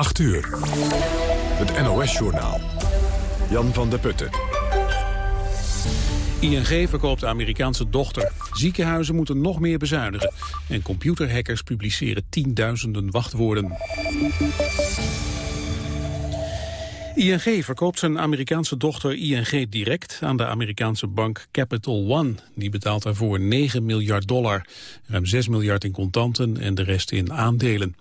8 uur. Het NOS-journaal. Jan van der Putten. ING verkoopt de Amerikaanse dochter. Ziekenhuizen moeten nog meer bezuinigen. En computerhackers publiceren tienduizenden wachtwoorden. ING verkoopt zijn Amerikaanse dochter ING Direct aan de Amerikaanse bank Capital One. Die betaalt daarvoor 9 miljard dollar, ruim 6 miljard in contanten en de rest in aandelen.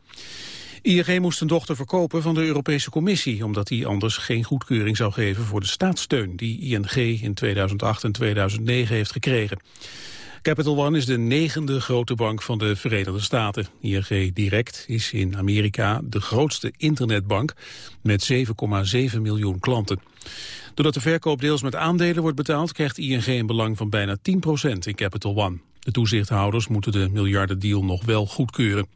ING moest zijn dochter verkopen van de Europese Commissie... omdat hij anders geen goedkeuring zou geven voor de staatssteun... die ING in 2008 en 2009 heeft gekregen. Capital One is de negende grote bank van de Verenigde Staten. ING Direct is in Amerika de grootste internetbank met 7,7 miljoen klanten. Doordat de verkoop deels met aandelen wordt betaald... krijgt ING een belang van bijna 10% in Capital One. De toezichthouders moeten de miljardendeal nog wel goedkeuren.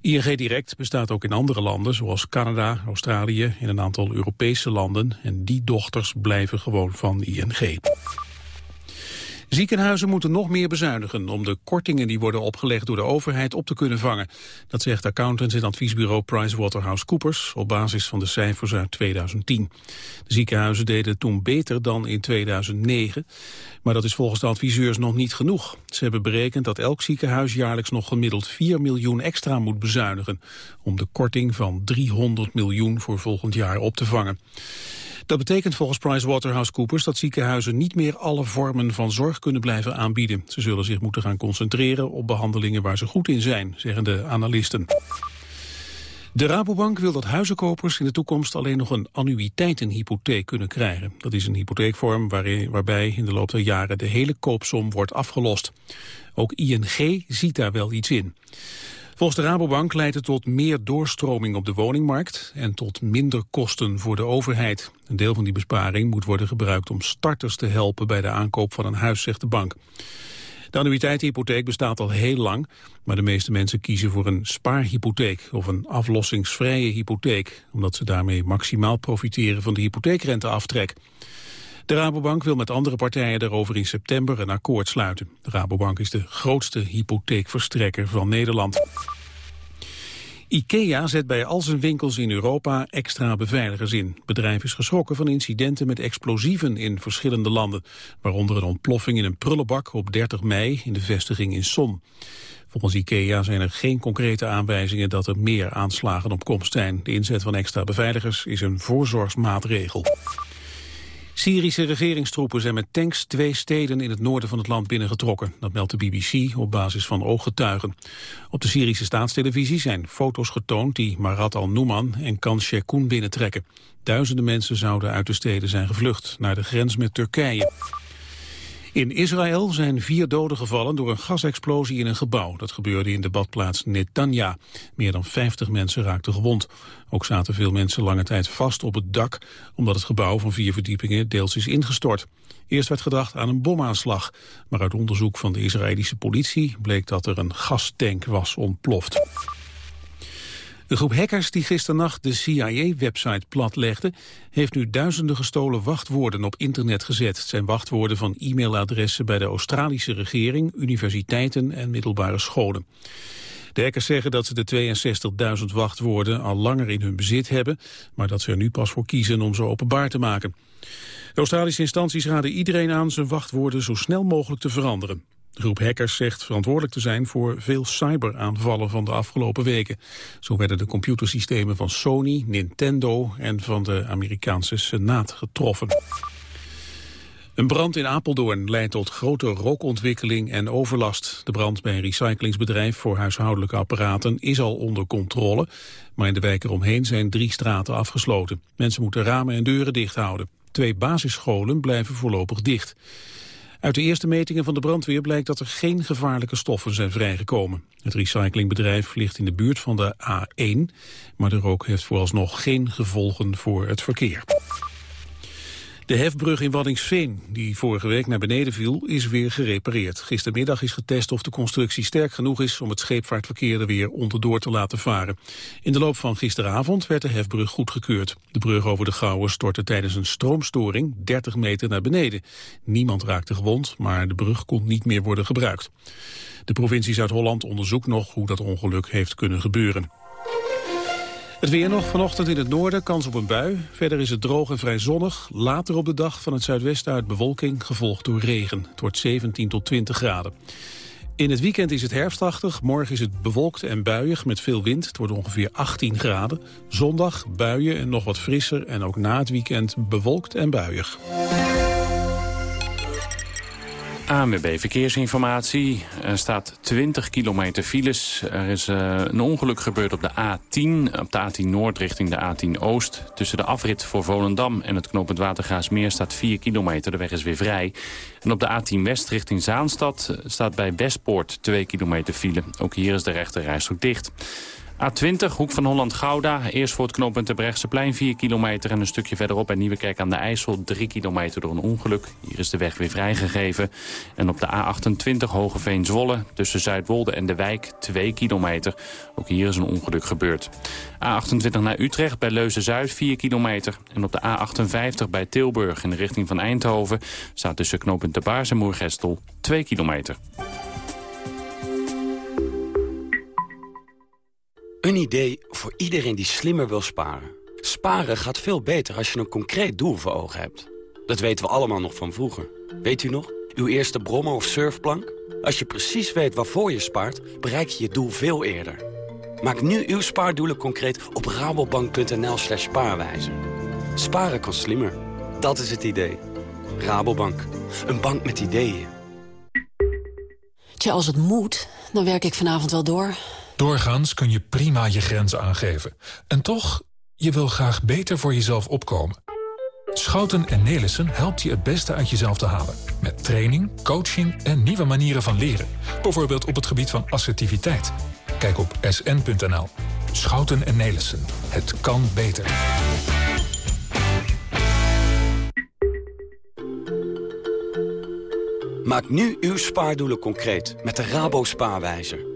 ING Direct bestaat ook in andere landen, zoals Canada, Australië en een aantal Europese landen. En die dochters blijven gewoon van ING. Ziekenhuizen moeten nog meer bezuinigen om de kortingen die worden opgelegd door de overheid op te kunnen vangen. Dat zegt accountants in adviesbureau PricewaterhouseCoopers op basis van de cijfers uit 2010. De ziekenhuizen deden toen beter dan in 2009, maar dat is volgens de adviseurs nog niet genoeg. Ze hebben berekend dat elk ziekenhuis jaarlijks nog gemiddeld 4 miljoen extra moet bezuinigen om de korting van 300 miljoen voor volgend jaar op te vangen. Dat betekent volgens PricewaterhouseCoopers dat ziekenhuizen niet meer alle vormen van zorg kunnen blijven aanbieden. Ze zullen zich moeten gaan concentreren op behandelingen waar ze goed in zijn, zeggen de analisten. De Rabobank wil dat huizenkopers in de toekomst alleen nog een annuïteitenhypotheek kunnen krijgen. Dat is een hypotheekvorm waarin, waarbij in de loop der jaren de hele koopsom wordt afgelost. Ook ING ziet daar wel iets in. Volgens de Rabobank leidt het tot meer doorstroming op de woningmarkt en tot minder kosten voor de overheid. Een deel van die besparing moet worden gebruikt om starters te helpen bij de aankoop van een huis, zegt de bank. De annuïteitshypotheek bestaat al heel lang, maar de meeste mensen kiezen voor een spaarhypotheek of een aflossingsvrije hypotheek, omdat ze daarmee maximaal profiteren van de hypotheekrenteaftrek. De Rabobank wil met andere partijen daarover in september een akkoord sluiten. De Rabobank is de grootste hypotheekverstrekker van Nederland. IKEA zet bij al zijn winkels in Europa extra beveiligers in. Het bedrijf is geschrokken van incidenten met explosieven in verschillende landen. Waaronder een ontploffing in een prullenbak op 30 mei in de vestiging in Son. Volgens IKEA zijn er geen concrete aanwijzingen dat er meer aanslagen op komst zijn. De inzet van extra beveiligers is een voorzorgsmaatregel. Syrische regeringstroepen zijn met tanks twee steden in het noorden van het land binnengetrokken. Dat meldt de BBC op basis van ooggetuigen. Op de Syrische staatstelevisie zijn foto's getoond die Marat al-Nouman en Shekoun binnentrekken. Duizenden mensen zouden uit de steden zijn gevlucht naar de grens met Turkije. In Israël zijn vier doden gevallen door een gasexplosie in een gebouw. Dat gebeurde in de badplaats Netanya. Meer dan 50 mensen raakten gewond. Ook zaten veel mensen lange tijd vast op het dak... omdat het gebouw van vier verdiepingen deels is ingestort. Eerst werd gedacht aan een bomaanslag. Maar uit onderzoek van de Israëlische politie bleek dat er een gastank was ontploft. De groep hackers die gisternacht de CIA-website platlegde... heeft nu duizenden gestolen wachtwoorden op internet gezet. Het zijn wachtwoorden van e-mailadressen bij de Australische regering... universiteiten en middelbare scholen. De hackers zeggen dat ze de 62.000 wachtwoorden al langer in hun bezit hebben... maar dat ze er nu pas voor kiezen om ze openbaar te maken. De Australische instanties raden iedereen aan zijn wachtwoorden zo snel mogelijk te veranderen. De groep hackers zegt verantwoordelijk te zijn voor veel cyberaanvallen van de afgelopen weken. Zo werden de computersystemen van Sony, Nintendo en van de Amerikaanse Senaat getroffen. Een brand in Apeldoorn leidt tot grote rookontwikkeling en overlast. De brand bij een recyclingsbedrijf voor huishoudelijke apparaten is al onder controle. Maar in de wijk eromheen zijn drie straten afgesloten. Mensen moeten ramen en deuren dicht houden. Twee basisscholen blijven voorlopig dicht. Uit de eerste metingen van de brandweer blijkt dat er geen gevaarlijke stoffen zijn vrijgekomen. Het recyclingbedrijf ligt in de buurt van de A1, maar de rook heeft vooralsnog geen gevolgen voor het verkeer. De hefbrug in Waddingsveen, die vorige week naar beneden viel, is weer gerepareerd. Gistermiddag is getest of de constructie sterk genoeg is om het scheepvaartverkeer er weer onderdoor te laten varen. In de loop van gisteravond werd de hefbrug goedgekeurd. De brug over de Gouwen stortte tijdens een stroomstoring 30 meter naar beneden. Niemand raakte gewond, maar de brug kon niet meer worden gebruikt. De provincie Zuid-Holland onderzoekt nog hoe dat ongeluk heeft kunnen gebeuren. Het weer nog vanochtend in het noorden, kans op een bui. Verder is het droog en vrij zonnig. Later op de dag van het zuidwesten uit bewolking, gevolgd door regen. Het wordt 17 tot 20 graden. In het weekend is het herfstachtig. Morgen is het bewolkt en buiig met veel wind. Het wordt ongeveer 18 graden. Zondag buien en nog wat frisser. En ook na het weekend bewolkt en buiig. ANWB Verkeersinformatie. Er staat 20 kilometer files. Er is uh, een ongeluk gebeurd op de A10. Op de A10 Noord richting de A10 Oost. Tussen de afrit voor Volendam en het knooppunt Watergaasmeer staat 4 kilometer. De weg is weer vrij. En op de A10 West richting Zaanstad staat bij Westpoort 2 kilometer file. Ook hier is de rechte rijstrook dicht. A20, hoek van Holland-Gouda. Eerst voor het knooppunt plein 4 kilometer... en een stukje verderop bij Nieuwekerk aan de IJssel 3 kilometer door een ongeluk. Hier is de weg weer vrijgegeven. En op de A28 Hogeveen-Zwolle tussen Zuidwolde en de Wijk 2 kilometer. Ook hier is een ongeluk gebeurd. A28 naar Utrecht bij Leuzen-Zuid 4 kilometer. En op de A58 bij Tilburg in de richting van Eindhoven... staat tussen knooppunt de Baars en Moergestel 2 kilometer. Een idee voor iedereen die slimmer wil sparen. Sparen gaat veel beter als je een concreet doel voor ogen hebt. Dat weten we allemaal nog van vroeger. Weet u nog? Uw eerste brommer of surfplank? Als je precies weet waarvoor je spaart, bereik je je doel veel eerder. Maak nu uw spaardoelen concreet op rabobank.nl slash spaarwijzer. Sparen kan slimmer. Dat is het idee. Rabobank. Een bank met ideeën. Tja, als het moet, dan werk ik vanavond wel door... Doorgaans kun je prima je grenzen aangeven. En toch, je wil graag beter voor jezelf opkomen. Schouten en Nelissen helpt je het beste uit jezelf te halen. Met training, coaching en nieuwe manieren van leren. Bijvoorbeeld op het gebied van assertiviteit. Kijk op sn.nl. Schouten en Nelissen. Het kan beter. Maak nu uw spaardoelen concreet met de Rabo Spaarwijzer.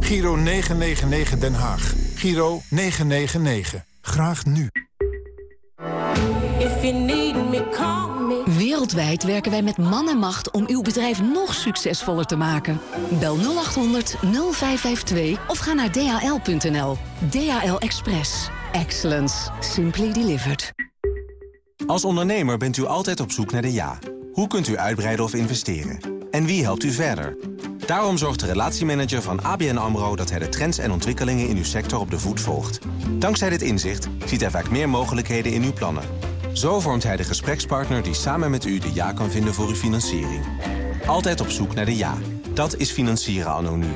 Giro 999 Den Haag. Giro 999. Graag nu. Wereldwijd werken wij met man en macht om uw bedrijf nog succesvoller te maken. Bel 0800 0552 of ga naar dhl.nl. DHL Express. Excellence. Simply delivered. Als ondernemer bent u altijd op zoek naar de ja. Hoe kunt u uitbreiden of investeren? En wie helpt u verder? Daarom zorgt de relatiemanager van ABN AMRO... dat hij de trends en ontwikkelingen in uw sector op de voet volgt. Dankzij dit inzicht ziet hij vaak meer mogelijkheden in uw plannen. Zo vormt hij de gesprekspartner die samen met u de ja kan vinden voor uw financiering. Altijd op zoek naar de ja. Dat is financieren anno nu.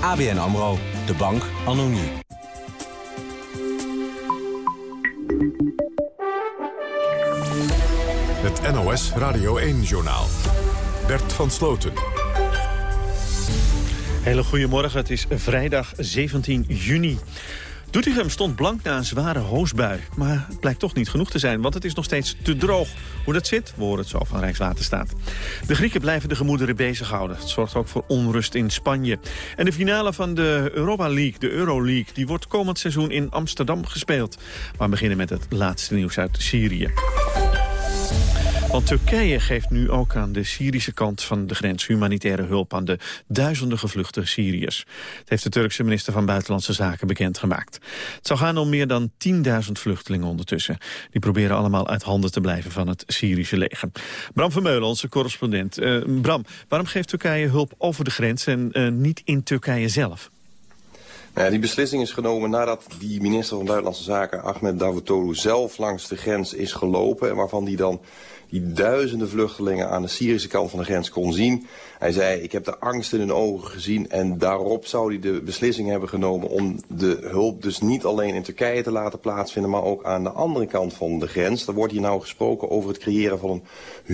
ABN AMRO. De bank anno nu. Het NOS Radio 1-journaal. Bert van Sloten. Hele goedemorgen, het is vrijdag 17 juni. Doetinchem stond blank na een zware hoosbui. Maar het blijkt toch niet genoeg te zijn, want het is nog steeds te droog. Hoe dat zit, we horen het zo van Rijkswaterstaat. De Grieken blijven de gemoederen bezighouden. Het zorgt ook voor onrust in Spanje. En de finale van de Europa League, de Euroleague... die wordt komend seizoen in Amsterdam gespeeld. Maar we beginnen met het laatste nieuws uit Syrië. Want Turkije geeft nu ook aan de Syrische kant van de grens humanitaire hulp aan de duizenden gevluchte Syriërs. Het heeft de Turkse minister van Buitenlandse Zaken bekendgemaakt. Het zou gaan om meer dan 10.000 vluchtelingen ondertussen. Die proberen allemaal uit handen te blijven van het Syrische leger. Bram Vermeulen, onze correspondent. Uh, Bram, waarom geeft Turkije hulp over de grens en uh, niet in Turkije zelf? Nou die beslissing is genomen nadat die minister van Buitenlandse Zaken, Ahmed Davutoglu, zelf langs de grens is gelopen. En waarvan die dan die duizenden vluchtelingen aan de Syrische kant van de grens kon zien. Hij zei, ik heb de angst in hun ogen gezien en daarop zou hij de beslissing hebben genomen om de hulp dus niet alleen in Turkije te laten plaatsvinden, maar ook aan de andere kant van de grens. Er wordt hier nou gesproken over het creëren van een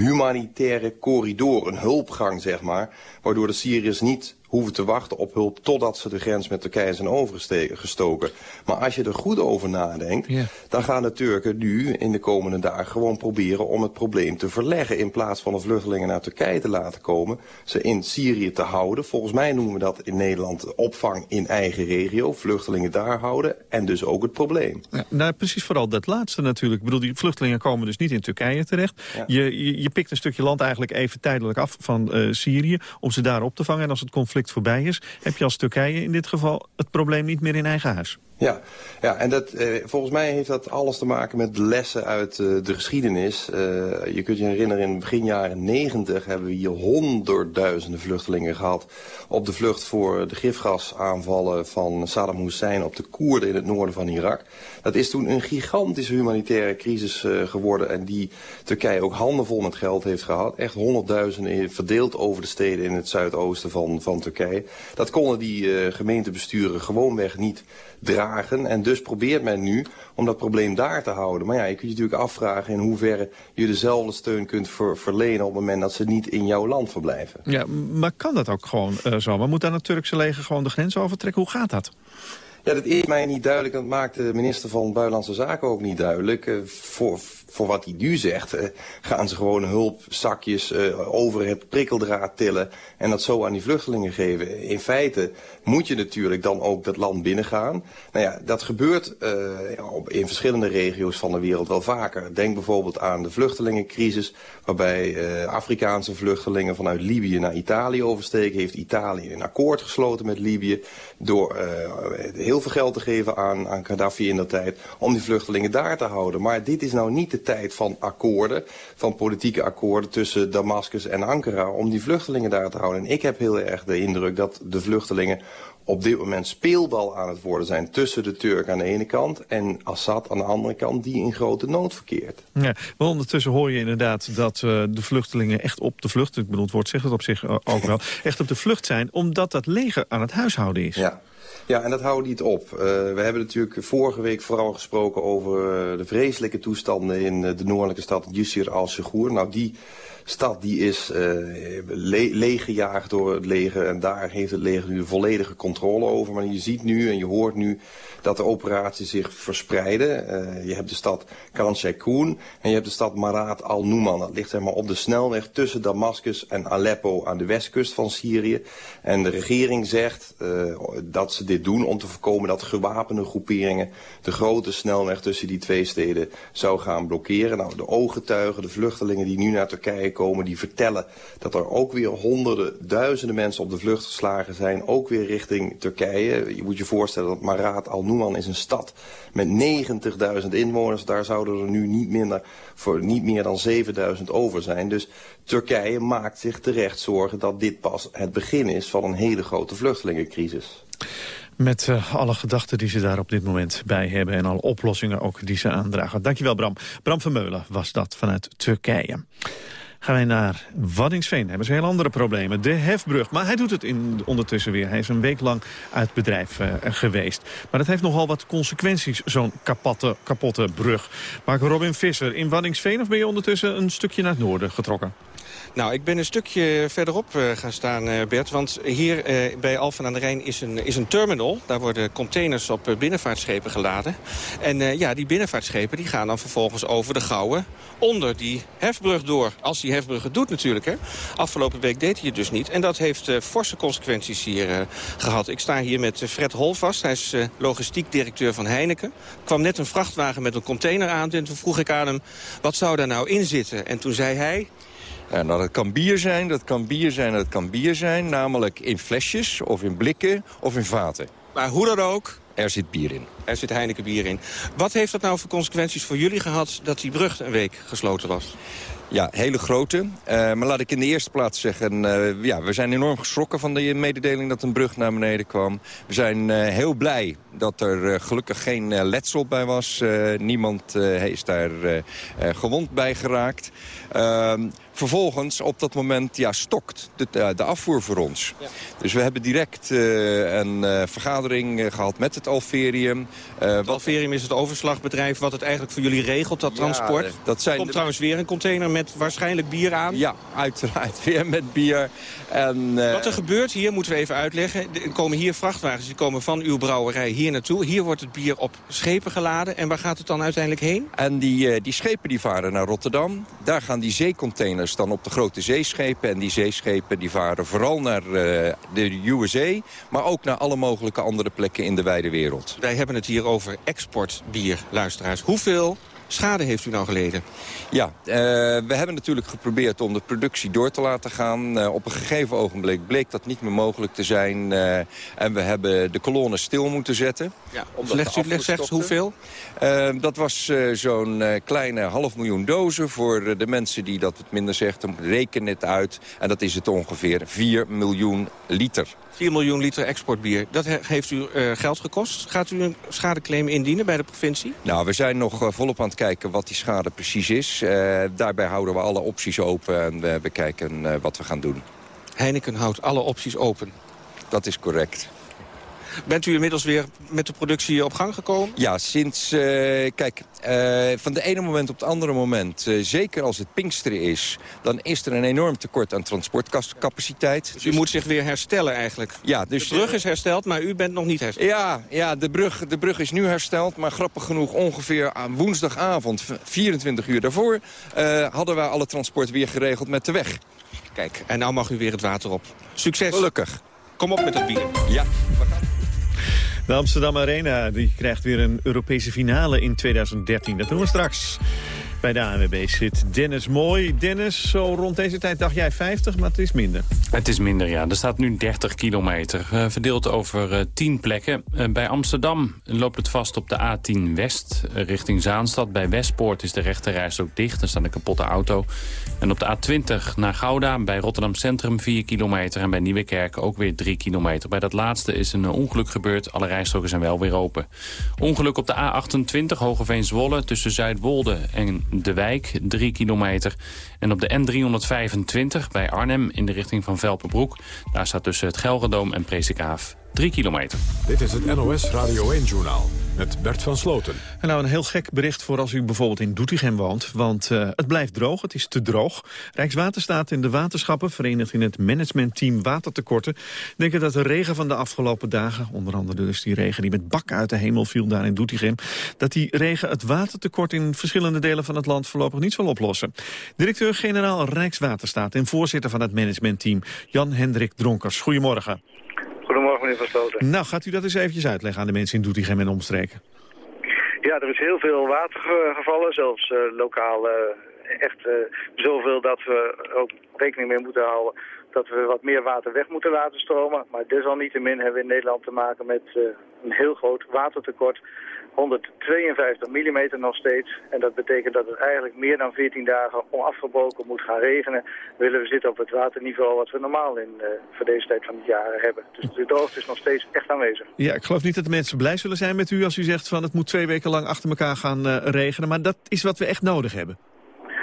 humanitaire corridor, een hulpgang zeg maar, waardoor de Syriërs niet hoeven te wachten op hulp totdat ze de grens met Turkije zijn overgestoken. Maar als je er goed over nadenkt, dan gaan de Turken nu in de komende dagen gewoon proberen om het probleem te verleggen. In plaats van de vluchtelingen naar Turkije te laten komen, ze in Syrië te houden. Volgens mij noemen we dat in Nederland opvang in eigen regio, vluchtelingen daar houden en dus ook het probleem. Ja, nou, precies vooral dat laatste natuurlijk. Ik bedoel, die vluchtelingen komen dus niet in Turkije terecht. Je, je, je, pikt een stukje land eigenlijk even tijdelijk af van uh, Syrië om ze daar op te vangen. En als het conflict voorbij is, heb je als Turkije in dit geval het probleem niet meer in eigen huis. Ja, ja en dat, eh, volgens mij heeft dat alles te maken met lessen uit eh, de geschiedenis. Uh, je kunt je herinneren, in begin jaren negentig hebben we hier honderdduizenden vluchtelingen gehad... op de vlucht voor de gifgasaanvallen van Saddam Hussein op de Koerden in het noorden van Irak. Dat is toen een gigantische humanitaire crisis uh, geworden... en die Turkije ook handenvol met geld heeft gehad. Echt honderdduizenden verdeeld over de steden in het zuidoosten van, van Turkije. Dat konden die gemeentebesturen gewoonweg niet dragen. En dus probeert men nu om dat probleem daar te houden. Maar ja, je kunt je natuurlijk afvragen in hoeverre je dezelfde steun kunt ver verlenen... op het moment dat ze niet in jouw land verblijven. Ja, maar kan dat ook gewoon uh, zo? Maar moet dan het Turkse leger gewoon de grens overtrekken? Hoe gaat dat? Ja, dat is mij niet duidelijk. Dat maakt de minister van Buitenlandse Zaken ook niet duidelijk. Uh, voor, voor wat hij nu zegt, uh, gaan ze gewoon hulpzakjes uh, over het prikkeldraad tillen en dat zo aan die vluchtelingen geven. In feite moet je natuurlijk dan ook dat land binnengaan. Nou ja, dat gebeurt in verschillende regio's van de wereld wel vaker. Denk bijvoorbeeld aan de vluchtelingencrisis, waarbij Afrikaanse vluchtelingen vanuit Libië naar Italië oversteken. Heeft Italië een akkoord gesloten met Libië door heel veel geld te geven aan, aan Gaddafi in dat tijd om die vluchtelingen daar te houden. Maar dit is nou niet de tijd van akkoorden, van politieke akkoorden tussen Damascus en Ankara om die vluchtelingen daar te houden. En ik heb heel erg de indruk dat de vluchtelingen op dit moment speelbal aan het worden zijn tussen de Turken aan de ene kant en Assad aan de andere kant die in grote nood verkeert. Ja, maar ondertussen hoor je inderdaad dat uh, de vluchtelingen echt op de vlucht, ik bedoel het woord zegt het op zich uh, ook wel, echt op de vlucht zijn omdat dat leger aan het huishouden is. Ja. Ja, en dat houdt niet op. Uh, we hebben natuurlijk vorige week vooral gesproken over uh, de vreselijke toestanden in uh, de noordelijke stad Yusir al-Shugur. Nou, die stad die is le leeggejaagd door het leger en daar heeft het leger nu de volledige controle over. Maar je ziet nu en je hoort nu dat de operaties zich verspreiden. Uh, je hebt de stad Khan Sheikhoun en je hebt de stad Marat al-Numan. Dat ligt zeg maar op de snelweg tussen Damascus en Aleppo aan de westkust van Syrië. En de regering zegt uh, dat ze dit doen om te voorkomen dat gewapende groeperingen de grote snelweg tussen die twee steden zou gaan blokkeren. Nou, de ooggetuigen, de vluchtelingen die nu naar Turkije die vertellen dat er ook weer honderden, duizenden mensen op de vlucht geslagen zijn. Ook weer richting Turkije. Je moet je voorstellen dat Marat al Noeman is een stad met 90.000 inwoners. Daar zouden er nu niet, minder, voor niet meer dan 7.000 over zijn. Dus Turkije maakt zich terecht zorgen dat dit pas het begin is van een hele grote vluchtelingencrisis. Met uh, alle gedachten die ze daar op dit moment bij hebben... en alle oplossingen ook die ze aandragen. Dankjewel, Bram. Bram Vermeulen was dat vanuit Turkije. Gaan wij naar Waddingsveen. Hebben ze heel andere problemen. De hefbrug. Maar hij doet het in, ondertussen weer. Hij is een week lang uit bedrijf uh, geweest. Maar dat heeft nogal wat consequenties, zo'n kapotte, kapotte brug. Mark Robin Visser, in Waddingsveen of ben je ondertussen een stukje naar het noorden getrokken? Nou, ik ben een stukje verderop uh, gaan staan, uh, Bert. Want hier uh, bij Alphen aan de Rijn is een, is een terminal. Daar worden containers op binnenvaartschepen geladen. En ja, die binnenvaartschepen die gaan dan vervolgens over de Gouwen... onder die hefbrug door. Als die hefbrug het doet natuurlijk. Hè. Afgelopen week deed hij het dus niet. En dat heeft forse consequenties hier gehad. Ik sta hier met Fred Holvast. Hij is logistiek directeur van Heineken. Kwam net een vrachtwagen met een container aan. En toen vroeg ik aan hem, wat zou daar nou in zitten? En toen zei hij... Nou, dat kan bier zijn, dat kan bier zijn, dat kan bier zijn. Namelijk in flesjes, of in blikken, of in vaten. Maar hoe dan ook... Er zit bier in. Er zit Heineken bier in. Wat heeft dat nou voor consequenties voor jullie gehad... dat die brug een week gesloten was? Ja, hele grote. Uh, maar laat ik in de eerste plaats zeggen... Uh, ja, we zijn enorm geschrokken van de mededeling dat een brug naar beneden kwam. We zijn uh, heel blij dat er gelukkig geen letsel bij was. niemand is daar gewond bij geraakt. Ehm, vervolgens op dat moment ja, stokt de, de afvoer voor ons. Dus we hebben direct een vergadering gehad met het Alferium. het Alferium is het overslagbedrijf wat het eigenlijk voor jullie regelt, dat transport. dat zijn er komt trouwens weer een container met waarschijnlijk bier aan. Ja, uiteraard weer met bier. En, Wat er gebeurt hier, moeten we even uitleggen. Er komen hier vrachtwagens, die komen van uw brouwerij hier naartoe. Hier wordt het bier op schepen geladen. En waar gaat het dan uiteindelijk heen? En die, die schepen die varen naar Rotterdam. Daar gaan die zeecontainers dan op de grote zeeschepen. En die zeeschepen die varen vooral naar uh, de USA... maar ook naar alle mogelijke andere plekken in de wijde wereld. Wij hebben het hier over exportbier, luisteraars. Hoeveel schade heeft u nou geleden? Ja, uh, we hebben natuurlijk geprobeerd om de productie door te laten gaan. Uh, op een gegeven ogenblik bleek dat niet meer mogelijk te zijn. Uh, en we hebben de kolonnen stil moeten zetten. Ja, legt u slechts hoeveel? dat was zo'n kleine half miljoen dozen. Voor de mensen die dat het minder zegt, reken het uit. En dat is het ongeveer 4 miljoen liter. 4 miljoen liter exportbier. Dat heeft u geld gekost. Gaat u een schadeclaim indienen bij de provincie? Nou, we zijn nog volop aan het kijken wat die schade precies is. Uh, daarbij houden we alle opties open en we kijken wat we gaan doen. Heineken houdt alle opties open? Dat is correct. Bent u inmiddels weer met de productie op gang gekomen? Ja, sinds... Uh, kijk, uh, van de ene moment op het andere moment... Uh, zeker als het Pinksteren is... dan is er een enorm tekort aan transportcapaciteit. Dus u moet zich weer herstellen eigenlijk? Ja, dus... De brug is hersteld, maar u bent nog niet hersteld? Ja, ja de, brug, de brug is nu hersteld. Maar grappig genoeg, ongeveer aan woensdagavond... 24 uur daarvoor... hadden wij alle transport weer geregeld met de weg. Kijk, en nou mag u weer het water op. Succes. Gelukkig. Kom op met het bier. Ja, we gaan. De Amsterdam Arena die krijgt weer een Europese finale in 2013. Dat doen we straks. Bij de ANWB zit Dennis Mooi. Dennis, zo rond deze tijd dacht jij 50, maar het is minder. Het is minder, ja. Er staat nu 30 kilometer, uh, verdeeld over uh, 10 plekken. Uh, bij Amsterdam loopt het vast op de A10 West, richting Zaanstad. Bij Westpoort is de rechterreis ook dicht, er staat een kapotte auto. En op de A20 naar Gouda, bij Rotterdam Centrum 4 kilometer... en bij Nieuwekerk ook weer 3 kilometer. Bij dat laatste is een ongeluk gebeurd, alle rijstroken zijn wel weer open. Ongeluk op de A28, Hogeveen-Zwolle, tussen Zuidwolde en De Wijk, 3 kilometer. En op de N325 bij Arnhem in de richting van Velpenbroek... daar staat tussen het Gelredoom en Presikhaaf 3 kilometer. Dit is het NOS Radio 1-journaal met Bert van Sloten. En nou een heel gek bericht voor als u bijvoorbeeld in Doetinchem woont. Want uh, het blijft droog, het is te droog. Rijkswaterstaat en de waterschappen, verenigd in het managementteam watertekorten... denken dat de regen van de afgelopen dagen, onder andere dus die regen die met bakken uit de hemel viel daar in Doetinchem... dat die regen het watertekort in verschillende delen van het land voorlopig niet zal oplossen. Directeur-generaal Rijkswaterstaat en voorzitter van het managementteam Jan-Hendrik Dronkers. Goedemorgen. Goedemorgen, meneer Van Sloten. Nou, gaat u dat eens eventjes uitleggen aan de mensen in Doetinchem en omstreken? Ja, er is heel veel water gevallen, zelfs uh, lokaal uh, echt uh, zoveel dat we ook rekening mee moeten houden dat we wat meer water weg moeten laten stromen. Maar desalniettemin hebben we in Nederland te maken met een heel groot watertekort. 152 mm nog steeds. En dat betekent dat het eigenlijk meer dan 14 dagen onafgebroken moet gaan regenen. Willen we zitten op het waterniveau wat we normaal in uh, voor deze tijd van het jaar hebben. Dus de droogte is nog steeds echt aanwezig. Ja, ik geloof niet dat de mensen blij zullen zijn met u als u zegt van het moet twee weken lang achter elkaar gaan uh, regenen. Maar dat is wat we echt nodig hebben.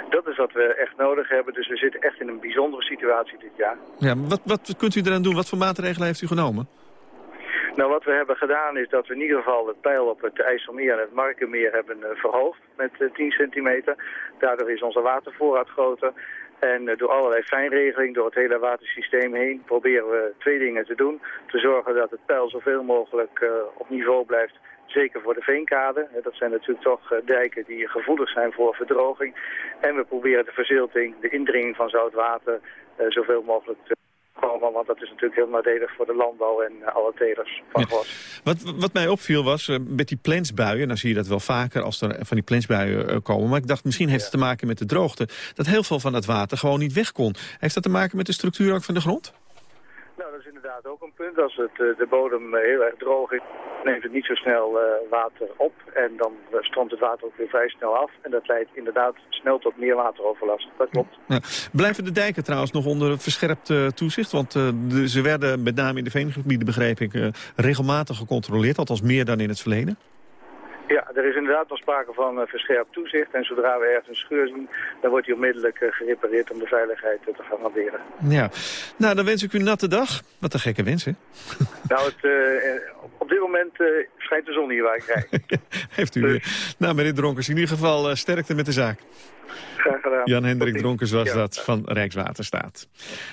Dat is wat we echt nodig hebben. Dus we zitten echt in een bijzondere situatie dit jaar. Ja, wat, wat kunt u eraan doen? Wat voor maatregelen heeft u genomen? Nou, wat we hebben gedaan is dat we in ieder geval het pijl op het IJsselmeer en het Markenmeer hebben uh, verhoogd met uh, 10 centimeter. Daardoor is onze watervoorraad groter. En uh, door allerlei fijnregeling, door het hele watersysteem heen, proberen we twee dingen te doen. Te zorgen dat het pijl zoveel mogelijk op niveau blijft. Zeker voor de veenkade. Dat zijn natuurlijk toch dijken die gevoelig zijn voor verdroging. En we proberen de verzilting, de indringing van zout water, zoveel mogelijk te komen. Want dat is natuurlijk heel nadelig voor de landbouw en uh, alle telers van glas. Ja. Wat, wat mij opviel was, uh, met die plensbuien, dan zie je dat wel vaker als er van die plensbuien uh, komen. Maar ik dacht, misschien heeft het te maken met de droogte. Dat heel veel van dat water gewoon niet weg kon. Heeft dat te maken met de structuur ook van de grond? Inderdaad ook een punt. Als het, de bodem heel erg droog is, neemt het niet zo snel uh, water op. En dan stroomt het water ook weer vrij snel af. En dat leidt inderdaad snel tot meer wateroverlast. Dat klopt. Ja. Blijven de dijken trouwens nog onder verscherpt toezicht? Want ze werden met name in de veengebieden, begreep ik, regelmatig gecontroleerd. Althans meer dan in het verleden. Ja, er is inderdaad nog sprake van uh, verscherpt toezicht. En zodra we ergens een scheur zien, dan wordt die onmiddellijk uh, gerepareerd om de veiligheid uh, te garanderen. Ja, nou dan wens ik u een natte dag. Wat een gekke wens, hè? nou, het, op dit moment schijnt de zon hier waar ik rijd. Heeft u, dus... nou meneer Dronkers, in ieder geval sterkte met de zaak. Jan-Hendrik Dronkers was dat van Rijkswaterstaat.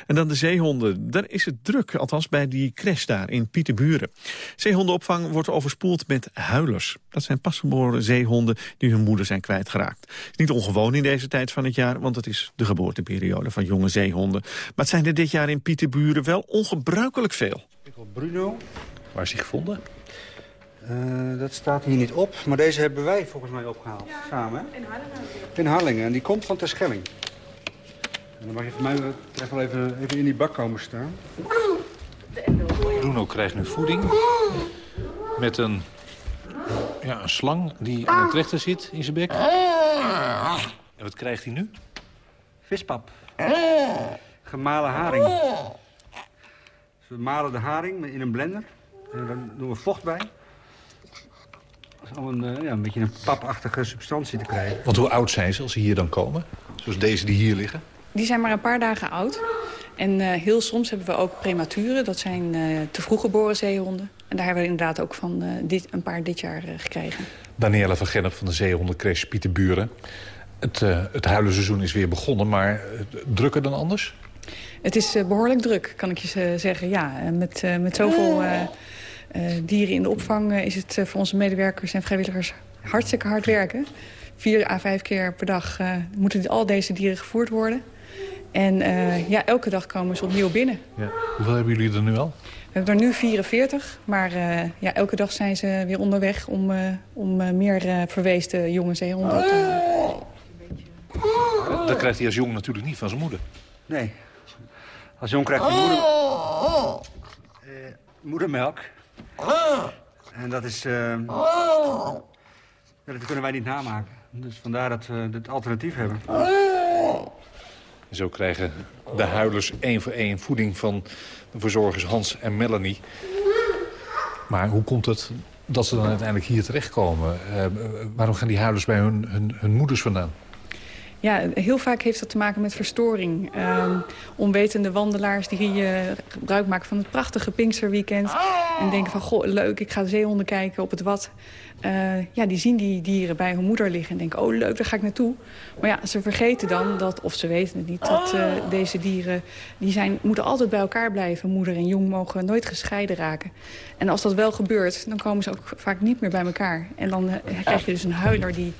En dan de zeehonden. Daar is het druk, althans bij die crash daar in Pieterburen. Zeehondenopvang wordt overspoeld met huilers. Dat zijn pasgeboren zeehonden die hun moeder zijn kwijtgeraakt. is niet ongewoon in deze tijd van het jaar, want het is de geboorteperiode van jonge zeehonden. Maar het zijn er dit jaar in Pieterburen wel ongebruikelijk veel. Bruno. Waar is hij gevonden? Uh, dat staat hier niet op, maar deze hebben wij volgens mij opgehaald. samen, hè? In Harlingen. In Harlingen, en die komt van Terschelling. En dan mag je voor mij wel even, even in die bak komen staan. Bruno krijgt nu voeding met een, ja, een slang die aan het rechter zit in zijn bek. En wat krijgt hij nu? Vispap. Gemalen haring. Dus we malen de haring in een blender. En dan doen we vocht bij om een, eh, ja, een beetje een papachtige substantie te krijgen. Want hoe oud zijn ze als ze hier dan komen? Zoals deze die hier liggen? Die zijn maar een paar dagen oud. En uh, heel soms hebben we ook prematuren. Dat zijn uh, te vroeg geboren zeehonden. En daar hebben we inderdaad ook van uh, dit, een paar dit jaar gekregen. Danielle van Gennep van de Zeehondencrash Pieterburen. Het, het huilenseizoen is weer begonnen, maar drukker dan anders? Het is behoorlijk druk, kan ik je zeggen. Ja, met, met zoveel uh, dieren in de opvang uh, is het uh, voor onze medewerkers en vrijwilligers hartstikke hard werken. Vier à vijf keer per dag moeten al deze dieren gevoerd worden. En ja, elke dag komen ze opnieuw binnen. Ja. Hoeveel hebben jullie er nu al? We hebben er nu 44, maar ja, elke dag zijn ze weer onderweg... om, om meer verweesde jonge zeehonden te halen. Dat krijgt hij als jong natuurlijk niet van zijn moeder. Nee. Als jong krijgt hij moeder... moedermelk. En dat is... Uh, dat kunnen wij niet namaken. Dus vandaar dat we het alternatief hebben. zo krijgen de huilers één voor één voeding van de verzorgers Hans en Melanie. Maar hoe komt het dat ze dan uiteindelijk hier terechtkomen? Uh, waarom gaan die huilers bij hun, hun, hun moeders vandaan? Ja, heel vaak heeft dat te maken met verstoring. Um, onwetende wandelaars die hier gebruik maken van het prachtige Pinksterweekend. En denken van, goh, leuk, ik ga zeehonden kijken op het wat. Uh, ja, die zien die dieren bij hun moeder liggen en denken, oh leuk, daar ga ik naartoe. Maar ja, ze vergeten dan, dat, of ze weten het niet, dat uh, deze dieren... die zijn, moeten altijd bij elkaar blijven. Moeder en jong mogen nooit gescheiden raken. En als dat wel gebeurt, dan komen ze ook vaak niet meer bij elkaar. En dan uh, krijg je dus een huiler die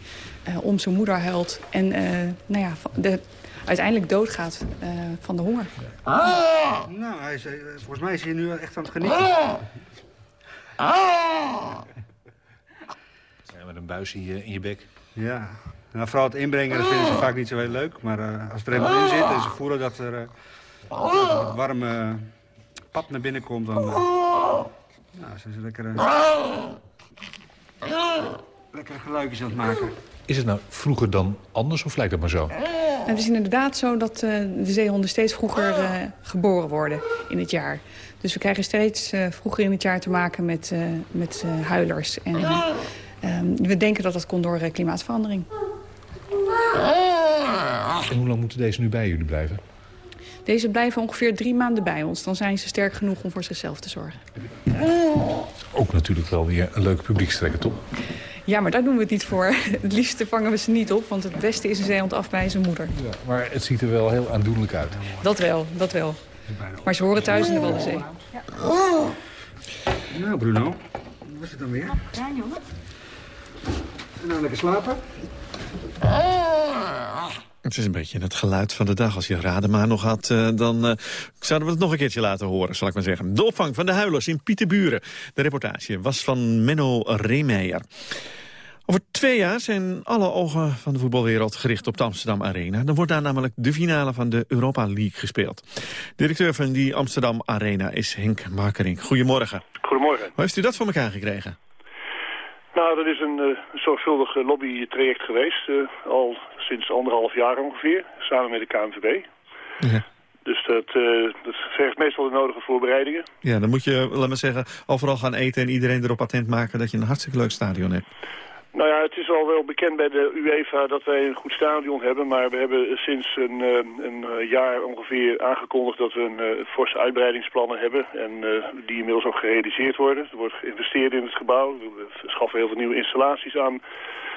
uh, om zijn moeder huilt. En uh, nou ja, de, uiteindelijk doodgaat uh, van de honger. Ah. Nou, hij is, volgens mij is hij nu echt aan het genieten. Ah. Ah. Met een buis in je, in je bek. Ja, nou, vooral het inbrengen dat vinden ze vaak niet zo heel leuk. Maar als het er eenmaal in zit en ze voelen dat er uh, warme pap naar binnen komt... dan nou, zijn ze lekker, lekkere geluidjes aan het maken. Is het nou vroeger dan anders of lijkt het maar zo? Het is inderdaad zo dat uh, de zeehonden steeds vroeger uh, geboren worden in het jaar. Dus we krijgen steeds uh, vroeger in het jaar te maken met, met huilers. En we denken dat dat komt door klimaatverandering. En hoe lang moeten deze nu bij jullie blijven? Deze blijven ongeveer drie maanden bij ons. Dan zijn ze sterk genoeg om voor zichzelf te zorgen. Ook natuurlijk wel weer een leuke publiekstrekker, toch? Ja, maar daar doen we het niet voor. Het liefste vangen we ze niet op, want het beste is een zeehond af bij zijn moeder. Ja, maar het ziet er wel heel aandoenlijk uit. Dat wel, dat wel. Maar ze horen thuis in de Waddenzee. Ja. Nou, Bruno, wat is het dan weer? Ja, jongen. En nou lekker slapen? Het is een beetje het geluid van de dag. Als je Radema nog had, uh, dan uh, zouden we het nog een keertje laten horen, zal ik maar zeggen. De opvang van de huilers in Pieterburen. De reportage was van Menno Reemeijer. Over twee jaar zijn alle ogen van de voetbalwereld gericht op de Amsterdam Arena. Dan wordt daar namelijk de finale van de Europa League gespeeld. Directeur van die Amsterdam Arena is Henk Makering. Goedemorgen. Goedemorgen. Hoe heeft u dat voor elkaar gekregen? Nou, dat is een uh, zorgvuldig lobbytraject geweest. Uh, al sinds anderhalf jaar ongeveer, samen met de KNVB. Ja. Dus dat, uh, dat vergt meestal de nodige voorbereidingen. Ja, dan moet je, laat maar zeggen, overal gaan eten en iedereen erop attent maken dat je een hartstikke leuk stadion hebt. Nou ja, het is al wel bekend bij de UEFA dat wij een goed stadion hebben. Maar we hebben sinds een, eh, een eh, jaar ongeveer aangekondigd dat we een uh, forse uitbreidingsplannen hebben. En die inmiddels ook gerealiseerd worden. Er wordt geïnvesteerd in het gebouw. We schaffen heel veel nieuwe installaties aan.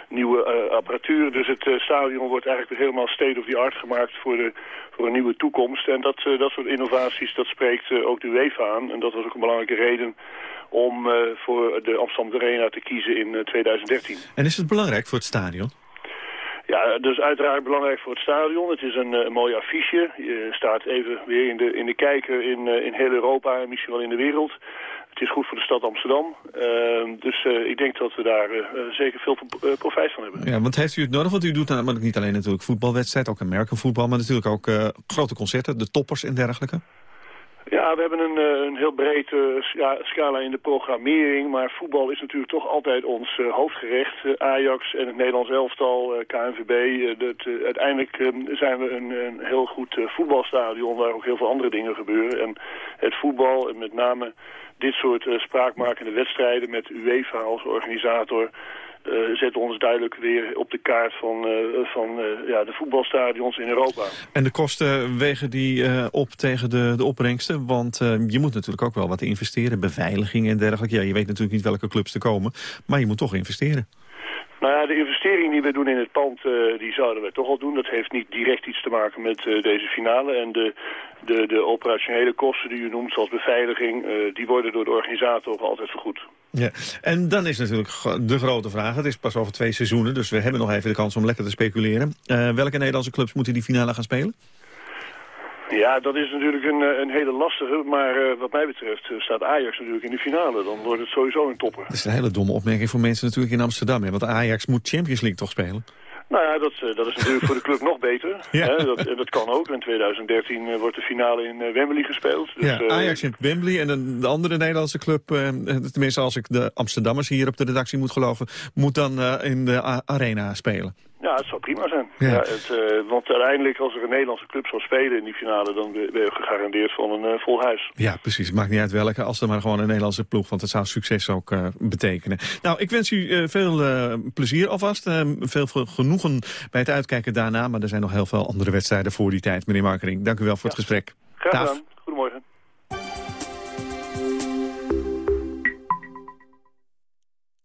Nieuwe apparatuur. Dus het stadion wordt eigenlijk helemaal state of the art gemaakt voor, de, voor een nieuwe toekomst. En dat, dat soort innovaties, dat spreekt ook de UEFA aan. En dat was ook een belangrijke reden om voor de Amsterdam Arena te kiezen in uh, 2013. En is het belangrijk voor het stadion? Ja, dus uiteraard belangrijk voor het stadion. Het is een, een mooi affiche. Je staat even weer in de, in de kijker in, in heel Europa en misschien wel in de wereld. Het is goed voor de stad Amsterdam. dus ik denk dat we daar zeker veel profijt van hebben. Ja, want heeft u het nodig? Want u doet namelijk niet alleen natuurlijk voetbalwedstrijd, ook American voetbal, maar natuurlijk ook grote concerten, de toppers en dergelijke. Ja, we hebben een, eh, een heel brede ja, scala in de programmering. Maar voetbal is natuurlijk toch altijd ons uh, hoofdgerecht. Uh, Ajax en het Nederlands elftal, KNVB. Dat, uiteindelijk zijn we een, een heel goed voetbalstadion waar ook heel veel andere dingen gebeuren. En het voetbal, en met name dit soort spraakmakende wedstrijden met UEFA als organisator... Uh, zetten ons duidelijk weer op de kaart van, uh, van ja, de voetbalstadions in Europa. En de kosten wegen die op tegen de, de opbrengsten? Want je moet natuurlijk ook wel wat investeren, beveiliging en dergelijke. Ja, je weet natuurlijk niet welke clubs er komen, maar je moet toch investeren. Nou ja, de investering die we doen in het pand, uh, die zouden we toch al doen. Dat heeft niet direct iets te maken met uh, deze finale. En de, de, de operationele kosten die u noemt, zoals beveiliging... Uh, die worden door de organisator altijd vergoed. Ja, en dan is natuurlijk de grote vraag. Het is pas over twee seizoenen, dus we hebben nog even de kans om lekker te speculeren. welke Nederlandse clubs moeten die finale gaan spelen? Ja, dat is natuurlijk een, eh, een hele lastige. Maar uh, wat mij betreft uh, staat Ajax natuurlijk in de finale. Dan wordt het sowieso een topper. Dat is een hele domme opmerking voor mensen natuurlijk in Amsterdam. Hè? Want Ajax moet Champions League toch spelen? Nou ja, dat, dat is natuurlijk voor de club nog beter. Ja. Hè? Dat, dat kan ook. In 2013 wordt de finale in Wembley gespeeld. Dus, ja, Ajax in Wembley en de, de andere Nederlandse club... tenminste als ik de Amsterdammers hier op de redactie moet geloven... moet dan in de Arena spelen. Ja, het zou prima zijn. Ja. het, uh, want uiteindelijk, als er een Nederlandse club zou spelen in die finale... dan ben je gegarandeerd van een uh, vol huis. Ja, precies. Maakt niet uit welke, als er maar gewoon een Nederlandse ploeg... want dat zou succes ook uh, betekenen. Nou, ik wens u veel plezier alvast. veel genoegen bij het uitkijken daarna. Maar er zijn nog heel veel andere wedstrijden voor die tijd, meneer Markering. Dank u wel voor het gesprek. Graag gedaan. Goedemorgen.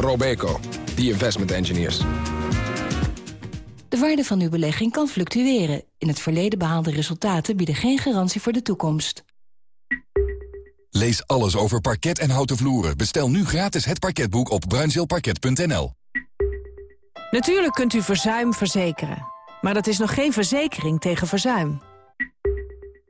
Robeco, the investment engineers. De waarde van uw belegging kan fluctueren. In het verleden behaalde resultaten bieden geen garantie voor de toekomst. Lees alles over parket en houten vloeren. Bestel nu gratis het parketboek op bruinzeelparket.nl. Natuurlijk kunt u verzuim verzekeren. Maar dat is nog geen verzekering tegen verzuim.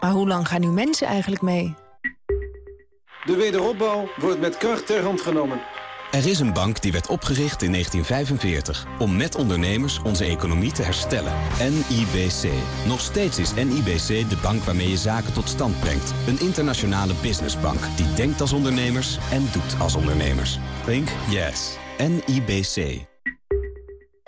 Maar hoe lang gaan nu mensen eigenlijk mee? De wederopbouw wordt met kracht ter hand genomen. Er is een bank die werd opgericht in 1945 om met ondernemers onze economie te herstellen. NIBC. Nog steeds is NIBC de bank waarmee je zaken tot stand brengt. Een internationale businessbank die denkt als ondernemers en doet als ondernemers. Think yes. NIBC.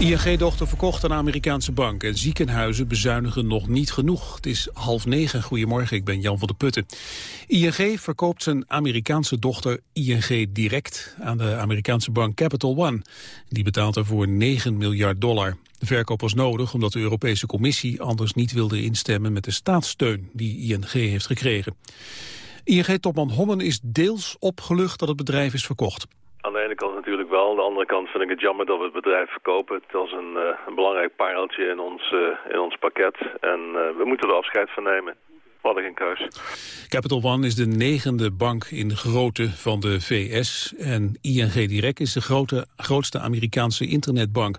ING-dochter verkocht aan Amerikaanse bank en ziekenhuizen bezuinigen nog niet genoeg. Het is half negen. Goedemorgen, ik ben Jan van der Putten. ING verkoopt zijn Amerikaanse dochter ING Direct aan de Amerikaanse bank Capital One. Die betaalt ervoor 9 miljard dollar. De verkoop was nodig omdat de Europese Commissie anders niet wilde instemmen met de staatssteun die ING heeft gekregen. ING-topman Hommen is deels opgelucht dat het bedrijf is verkocht. Aan de ene kant natuurlijk wel. Aan de andere kant vind ik het jammer dat we het bedrijf verkopen. Het was een, uh, een belangrijk pareltje in ons, uh, in ons pakket. En uh, we moeten er afscheid van nemen. We hadden geen keus. Capital One is de negende bank in grootte van de VS. En ING Direct is de grote, grootste Amerikaanse internetbank.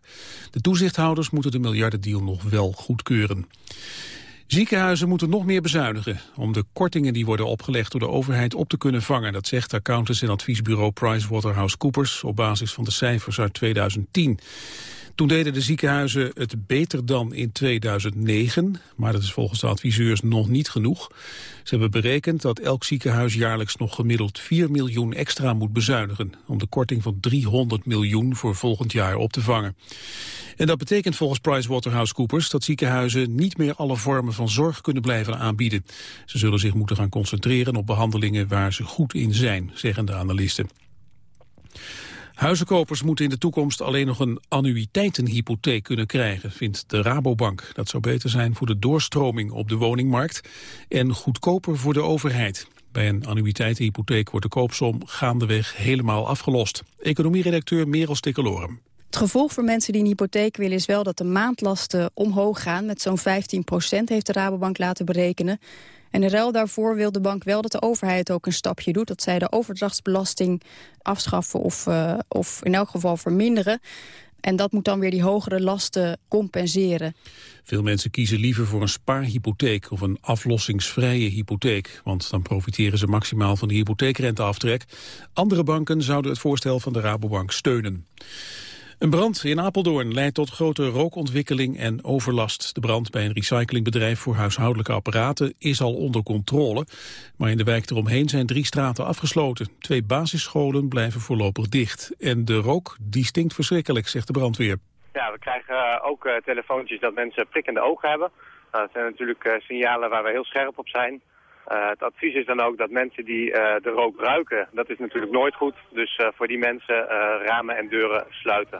De toezichthouders moeten de miljardendeal nog wel goedkeuren. Ziekenhuizen moeten nog meer bezuinigen om de kortingen die worden opgelegd door de overheid op te kunnen vangen. Dat zegt accountants en adviesbureau PricewaterhouseCoopers op basis van de cijfers uit 2010. Toen deden de ziekenhuizen het beter dan in 2009, maar dat is volgens de adviseurs nog niet genoeg. Ze hebben berekend dat elk ziekenhuis jaarlijks nog gemiddeld 4 miljoen extra moet bezuinigen, om de korting van 300 miljoen voor volgend jaar op te vangen. En dat betekent volgens PricewaterhouseCoopers dat ziekenhuizen niet meer alle vormen van zorg kunnen blijven aanbieden. Ze zullen zich moeten gaan concentreren op behandelingen waar ze goed in zijn, zeggen de analisten. Huizenkopers moeten in de toekomst alleen nog een annuïteitenhypotheek kunnen krijgen, vindt de Rabobank. Dat zou beter zijn voor de doorstroming op de woningmarkt en goedkoper voor de overheid. Bij een annuïteitenhypotheek wordt de koopsom gaandeweg helemaal afgelost. Economieredacteur Merel Stikkelorum. Het gevolg voor mensen die een hypotheek willen is wel dat de maandlasten omhoog gaan. Met zo'n 15 procent heeft de Rabobank laten berekenen. En in ruil daarvoor wil de bank wel dat de overheid ook een stapje doet. Dat zij de overdrachtsbelasting afschaffen of, uh, of in elk geval verminderen. En dat moet dan weer die hogere lasten compenseren. Veel mensen kiezen liever voor een spaarhypotheek of een aflossingsvrije hypotheek. Want dan profiteren ze maximaal van de hypotheekrenteaftrek. Andere banken zouden het voorstel van de Rabobank steunen. Een brand in Apeldoorn leidt tot grote rookontwikkeling en overlast. De brand bij een recyclingbedrijf voor huishoudelijke apparaten is al onder controle. Maar in de wijk eromheen zijn drie straten afgesloten. Twee basisscholen blijven voorlopig dicht. En de rook, die stinkt verschrikkelijk, zegt de brandweer. Ja, we krijgen eh, ook uh, telefoontjes dat mensen prikkende ogen hebben. Dat zijn natuurlijk uh, signalen waar we heel scherp op zijn. Uh, het advies is dan ook dat mensen die uh, de rook ruiken, dat is natuurlijk nooit goed. Dus uh, voor die mensen ramen en deuren sluiten.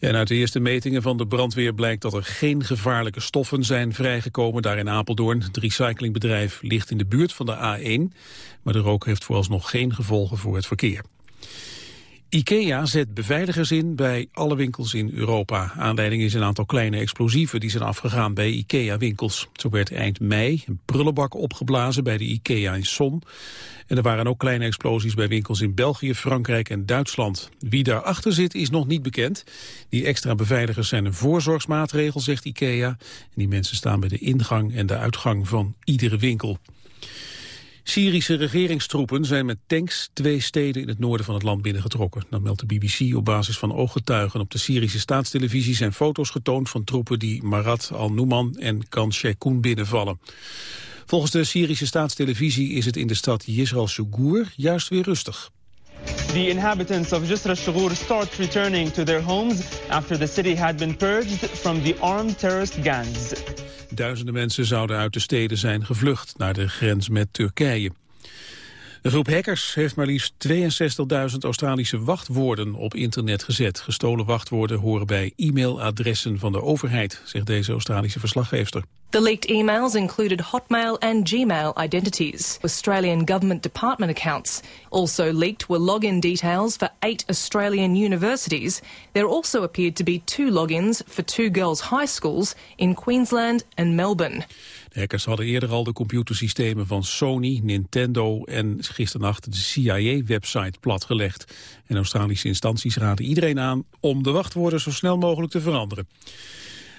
En uit de eerste metingen van de brandweer blijkt dat er geen gevaarlijke stoffen zijn vrijgekomen daar in Apeldoorn. Het recyclingbedrijf ligt in de buurt van de A1, maar de rook heeft vooralsnog geen gevolgen voor het verkeer. IKEA zet beveiligers in bij alle winkels in Europa. Aanleiding is een aantal kleine explosieven die zijn afgegaan bij IKEA-winkels. Zo werd eind mei een prullenbak opgeblazen bij de IKEA in Son. En er waren ook kleine explosies bij winkels in België, Frankrijk en Duitsland. Wie daarachter zit is nog niet bekend. Die extra beveiligers zijn een voorzorgsmaatregel, zegt IKEA. En die mensen staan bij de ingang en de uitgang van iedere winkel. Syrische regeringstroepen zijn met tanks twee steden in het noorden van het land binnengetrokken. Dat meldt de BBC op basis van ooggetuigen. Op de Syrische staatstelevisie zijn foto's getoond van troepen die Marat al-Nouman en Khan Sheikhoun binnenvallen. Volgens de Syrische staatstelevisie is het in de stad Yisrael Sugur juist weer rustig. The inhabitants of Jisr al-Shughur start returning to their homes after the city had been purged from the armed terrorist gangs. Duizenden mensen zouden uit de steden zijn gevlucht naar de grens met Turkije. Een groep hackers heeft maar liefst 62.000 Australische wachtwoorden op internet gezet. Gestolen wachtwoorden horen bij e-mailadressen van de overheid, zegt deze Australische verslaggever. The leaked emails included Hotmail and Gmail identities, Australian government department accounts. Also leaked were login details for eight Australian universities. There also appeared to be two logins for two girls' high schools in Queensland and Melbourne. De hackers hadden eerder al de computersystemen van Sony, Nintendo en gisternacht de CIA-website platgelegd. En Australische instanties raden iedereen aan om de wachtwoorden zo snel mogelijk te veranderen.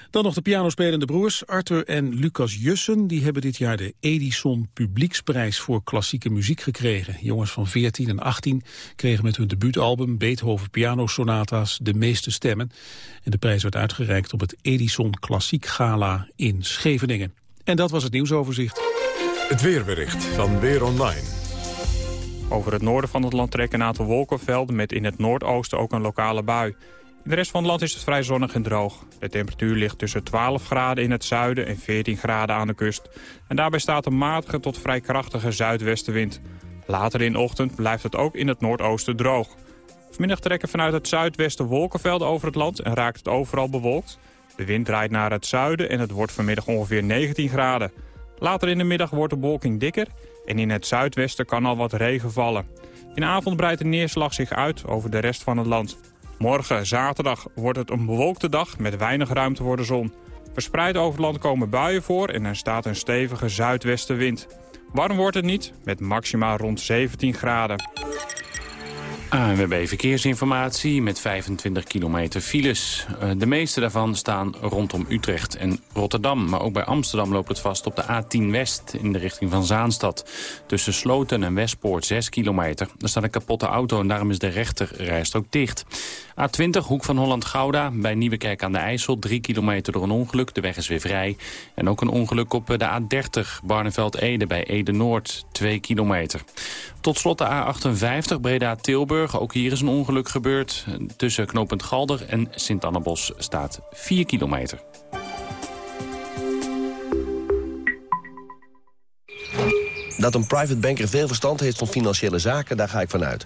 Dan nog de pianospelende broers Arthur en Lucas Jussen. Die hebben dit jaar de Edison Publieksprijs voor klassieke muziek gekregen. Jongens van 14 en 18 kregen met hun debuutalbum Beethoven Pianosonata's de meeste stemmen. En de prijs werd uitgereikt op het Edison Klassiek Gala in Scheveningen. En dat was het nieuwsoverzicht. Het weerbericht van Weer Online. Over het noorden van het land trekken een aantal wolkenvelden... met in het noordoosten ook een lokale bui. In de rest van het land is het vrij zonnig en droog. De temperatuur ligt tussen 12 graden in het zuiden en 14 graden aan de kust. En daarbij staat een matige tot vrij krachtige zuidwestenwind. Later in de ochtend blijft het ook in het noordoosten droog. Vanmiddag trekken vanuit het zuidwesten wolkenvelden over het land en raakt het overal bewolkt. De wind draait naar het zuiden en het wordt vanmiddag ongeveer 19 graden. Later in de middag wordt de bewolking dikker en in het zuidwesten kan al wat regen vallen. In de avond breidt de neerslag zich uit over de rest van het land. Morgen, zaterdag, wordt het een bewolkte dag met weinig ruimte voor de zon. Verspreid over het land komen buien voor en er staat een stevige zuidwestenwind. Warm wordt het niet, met maxima rond 17 graden. ANWB Verkeersinformatie met 25 kilometer files. Eh, de meeste daarvan staan rondom Utrecht en Rotterdam. Maar ook bij Amsterdam loopt het vast op de A10 West in de richting van Zaanstad. Tussen Sloten en Westpoort 6 kilometer. Er staat een kapotte auto en daarom is de rechterrijstrook dicht. A20 Hoek van Holland-Gouda bij Nieuwekerk aan de IJssel. 3 kilometer door een ongeluk. De weg is weer vrij. En ook een ongeluk op de A30 Barneveld-Ede bij Ede-Noord. 2 kilometer. Tot slot de A58 Breda-Tilburg. Ook hier is een ongeluk gebeurd. Tussen knooppunt Galder en Sint-Annabos staat 4 kilometer. Dat een private banker veel verstand heeft van financiële zaken, daar ga ik vanuit.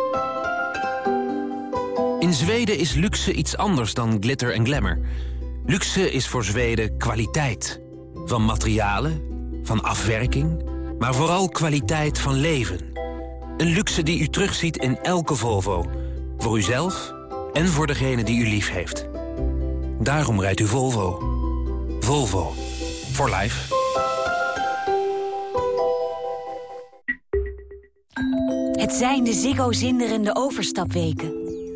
In Zweden is luxe iets anders dan glitter en glamour. Luxe is voor Zweden kwaliteit. Van materialen, van afwerking, maar vooral kwaliteit van leven. Een luxe die u terugziet in elke Volvo. Voor uzelf en voor degene die u lief heeft. Daarom rijdt u Volvo. Volvo. For life. Het zijn de Ziggo zinderende overstapweken.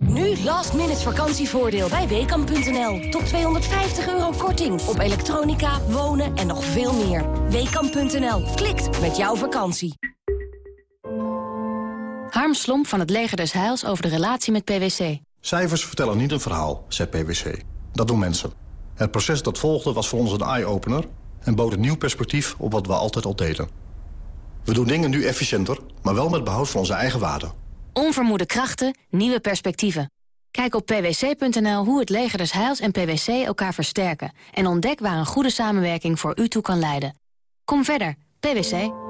Nu last minute vakantievoordeel bij Weekamp.nl. Tot 250 euro korting op elektronica, wonen en nog veel meer. Weekamp.nl. Klikt met jouw vakantie. Harm Slomp van het Leger des Heils over de relatie met PwC. Cijfers vertellen niet een verhaal, zegt PwC. Dat doen mensen. Het proces dat volgde was voor ons een eye-opener... en bood een nieuw perspectief op wat we altijd al deden. We doen dingen nu efficiënter, maar wel met behoud van onze eigen waarden. Onvermoede krachten, nieuwe perspectieven. Kijk op pwc.nl hoe het leger des Heils en PwC elkaar versterken... en ontdek waar een goede samenwerking voor u toe kan leiden. Kom verder, PwC.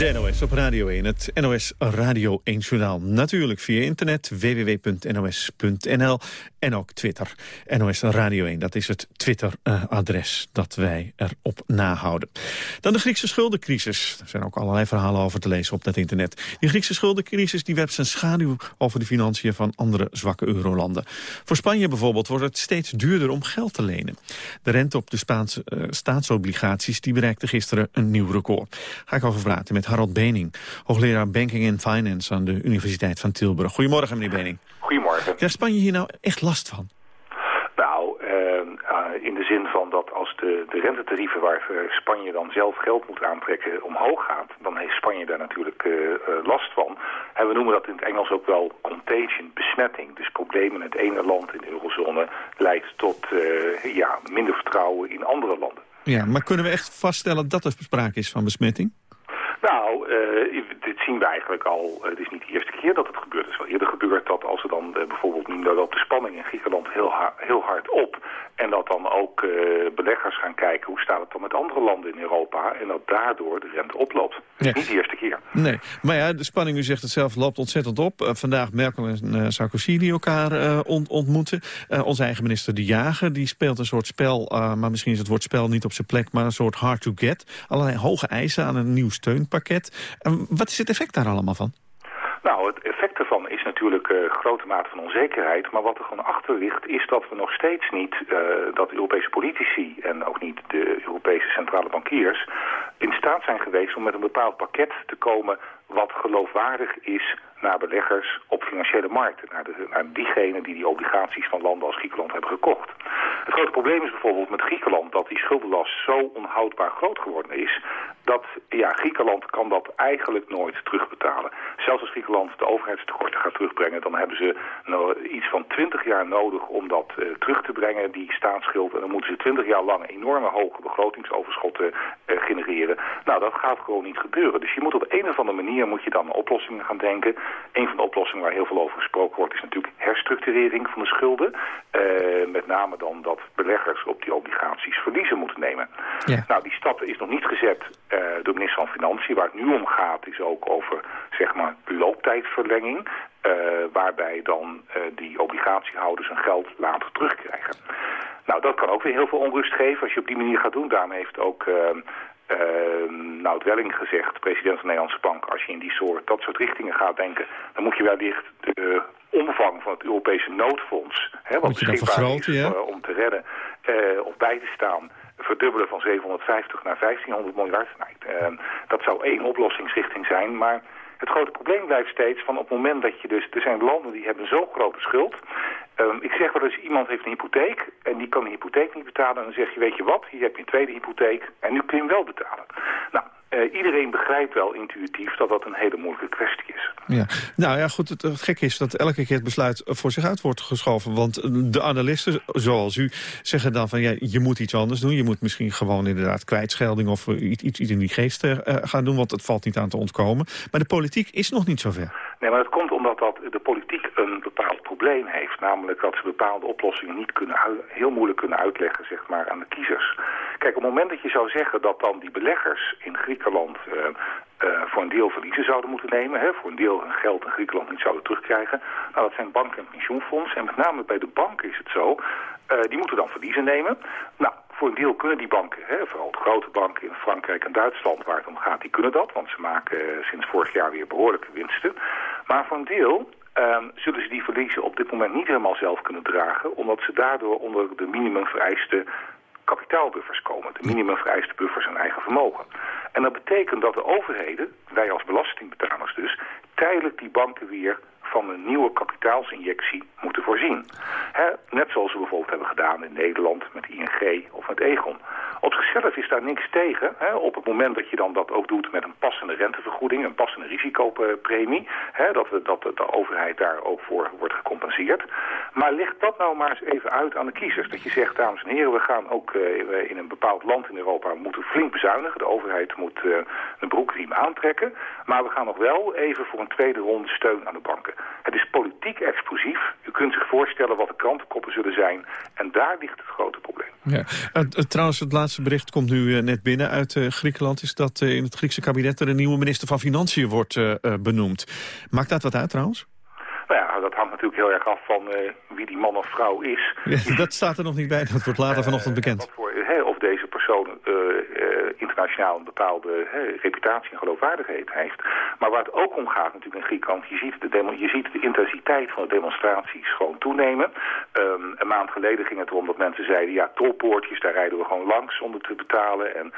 De NOS op Radio 1, het NOS Radio 1 Journaal. Natuurlijk via internet, www.nos.nl en ook Twitter. NOS Radio 1, dat is het Twitter-adres dat wij erop nahouden. Dan de Griekse schuldencrisis. Er zijn ook allerlei verhalen over te lezen op dat internet. Die Griekse schuldencrisis die werpt zijn schaduw over de financiën van andere zwakke eurolanden. Voor Spanje bijvoorbeeld wordt het steeds duurder om geld te lenen. De rente op de Spaanse uh, staatsobligaties die bereikte gisteren een nieuw record. Ga ik over praten met Harold Bening, hoogleraar Banking and Finance aan de Universiteit van Tilburg. Goedemorgen, meneer Bening. Goedemorgen. Krijgt Spanje hier nou echt last van? Nou, uh, in de zin van dat als de, de rentetarieven waar Spanje dan zelf geld moet aantrekken omhoog gaat, dan heeft Spanje daar natuurlijk uh, last van. En we noemen dat in het Engels ook wel contagion, besmetting. Dus problemen in het ene land in de eurozone leidt tot ja, minder vertrouwen in andere landen. Ja, maar kunnen we echt vaststellen dat er sprake is van besmetting? Nou, uh, dit zien we eigenlijk al. het is niet de eerste keer dat het gebeurt. Het is wel eerder gebeurd dat als er dan bijvoorbeeld nu loopt de spanning in Griekenland heel, heel hard op. En dat dan ook beleggers gaan kijken hoe staat het dan met andere landen in Europa. En dat daardoor de rente oploopt. Ja. Niet de eerste keer. Nee, maar ja, de spanning, u zegt het zelf, loopt ontzettend op. vandaag Merkel en Sarkozy die elkaar ontmoeten. onze eigen minister De Jager, die speelt een soort spel, maar misschien is het woord spel niet op zijn plek, maar een soort hard to get. Allerlei hoge eisen aan een nieuw steunpakket. wat is het effect daar allemaal van? Nou, het effect ervan is natuurlijk uh, grote mate van onzekerheid. Maar wat er gewoon achter ligt is dat we nog steeds niet, uh, dat Europese politici en ook niet de Europese centrale bankiers in staat zijn geweest om met een bepaald pakket te komen wat geloofwaardig is naar beleggers op financiële markten. Naar, de, naar diegenen die die obligaties van landen als Griekenland hebben gekocht. Het grote probleem is bijvoorbeeld met Griekenland dat die schuldenlast zo onhoudbaar groot geworden is... dat ja, Griekenland kan dat eigenlijk nooit terugbetalen. Zelfs als Griekenland de overheidstekorten gaat terugbrengen... dan hebben ze iets van 20 jaar nodig om dat uh, terug te brengen, die staatsschuld. En dan moeten ze 20 jaar lang enorme hoge begrotingsoverschotten uh, genereren. Nou, dat gaat gewoon niet gebeuren. Dus je moet op een of andere manier moet je dan oplossingen gaan denken... Een van de oplossingen waar heel veel over gesproken wordt is natuurlijk herstructurering van de schulden. Uh, met name dan dat beleggers op die obligaties verliezen moeten nemen. Ja. Nou, die stap is nog niet gezet uh, door minister van Financiën. Waar het nu om gaat is ook over zeg maar looptijdverlenging. Uh, waarbij dan die obligatiehouders hun geld later terugkrijgen. Nou, dat kan ook weer heel veel onrust geven als je op die manier gaat doen. Daarom heeft ook nou, Welling gezegd, president van de Nederlandse Bank... als je in die soort, dat soort richtingen gaat denken... dan moet je wellicht de omvang van het Europese noodfonds... Hè, wat beschikbaar is ja? uh, om te redden uh, of bij te staan... verdubbelen van 750 naar 1500 miljard. Nou, ehm, dat zou één oplossingsrichting zijn, maar... Het grote probleem blijft steeds van op het moment dat je dus... Er zijn landen die hebben zo'n grote schuld. Um, ik zeg wel eens, iemand heeft een hypotheek en die kan de hypotheek niet betalen. En dan zeg je, weet je wat, hier heb je een tweede hypotheek en nu kun je hem wel betalen. Nou, uh, iedereen begrijpt wel intuïtief dat dat een hele moeilijke kwestie is. Ja. Nou ja, goed, het, gekke is dat elke keer het besluit voor zich uit wordt geschoven. Want de analisten, zoals u, zeggen dan van ja, je moet iets anders doen. Je moet misschien gewoon inderdaad kwijtschelding of iets, iets in die geest uh, gaan doen. Want het valt niet aan te ontkomen. Maar de politiek is nog niet zover. Nee, maar dat komt omdat dat de politiek een bepaald probleem heeft. Namelijk dat ze bepaalde oplossingen niet kunnen, heel moeilijk kunnen uitleggen zeg maar, aan de kiezers. Kijk, op het moment dat je zou zeggen dat dan die beleggers in Griekenland... Uh, uh, voor een deel verliezen zouden moeten nemen. Hè, voor een deel hun geld in Griekenland niet zouden terugkrijgen. Nou, dat zijn banken en pensioenfondsen. En met name bij de banken is het zo. Uh, die moeten dan verliezen nemen. Nou, voor een deel kunnen die banken, hè, vooral de grote banken in Frankrijk en Duitsland waar het om gaat, die kunnen dat. Want ze maken uh, sinds vorig jaar weer behoorlijke winsten. Maar voor een deel uh, zullen ze die verliezen op dit moment niet helemaal zelf kunnen dragen. Omdat ze daardoor onder de minimumvereiste kapitaalbuffers komen. De minimumvereiste buffers en eigen vermogen. En dat betekent dat de overheden, wij als belastingbetalers dus, tijdelijk die banken weer van een nieuwe kapitaalsinjectie moeten voorzien. net zoals we bijvoorbeeld hebben gedaan in Nederland met ING of met Egon. Op zichzelf is daar niks tegen. op het moment dat je dan dat ook doet met een passende rentevergoeding, een passende risicopremie, dat, dat de overheid daar ook voor wordt gecompenseerd. Maar leg dat nou maar eens even uit aan de kiezers. Dat je zegt, dames en heren, we gaan ook uh, in een bepaald land in Europa moeten flink bezuinigen. De overheid moet uh, een broekriem aantrekken. Maar we gaan nog wel even voor een tweede ronde steun aan de banken. Het is politiek explosief. U kunt zich voorstellen wat de krantenkoppen zullen zijn. En daar ligt het grote probleem. Ja. Uh, trouwens, het laatste bericht komt nu uh, net binnen uit Griekenland... is dat in het Griekse kabinet er een nieuwe minister van Financiën wordt benoemd. Maakt dat wat uit trouwens? Nou ja, dat hangt natuurlijk heel erg af van wie die man of vrouw is. Ja, dat staat er nog niet bij, dat wordt later vanochtend bekend. Voor, of deze persoon internationaal een bepaalde reputatie en geloofwaardigheid heeft. Maar waar het ook om gaat natuurlijk in Griekenland, je ziet de, je ziet de intensiteit van de demonstraties gewoon toenemen. Um, een maand geleden ging het erom dat mensen zeiden, ja, tolpoortjes, daar rijden we gewoon langs zonder te betalen. En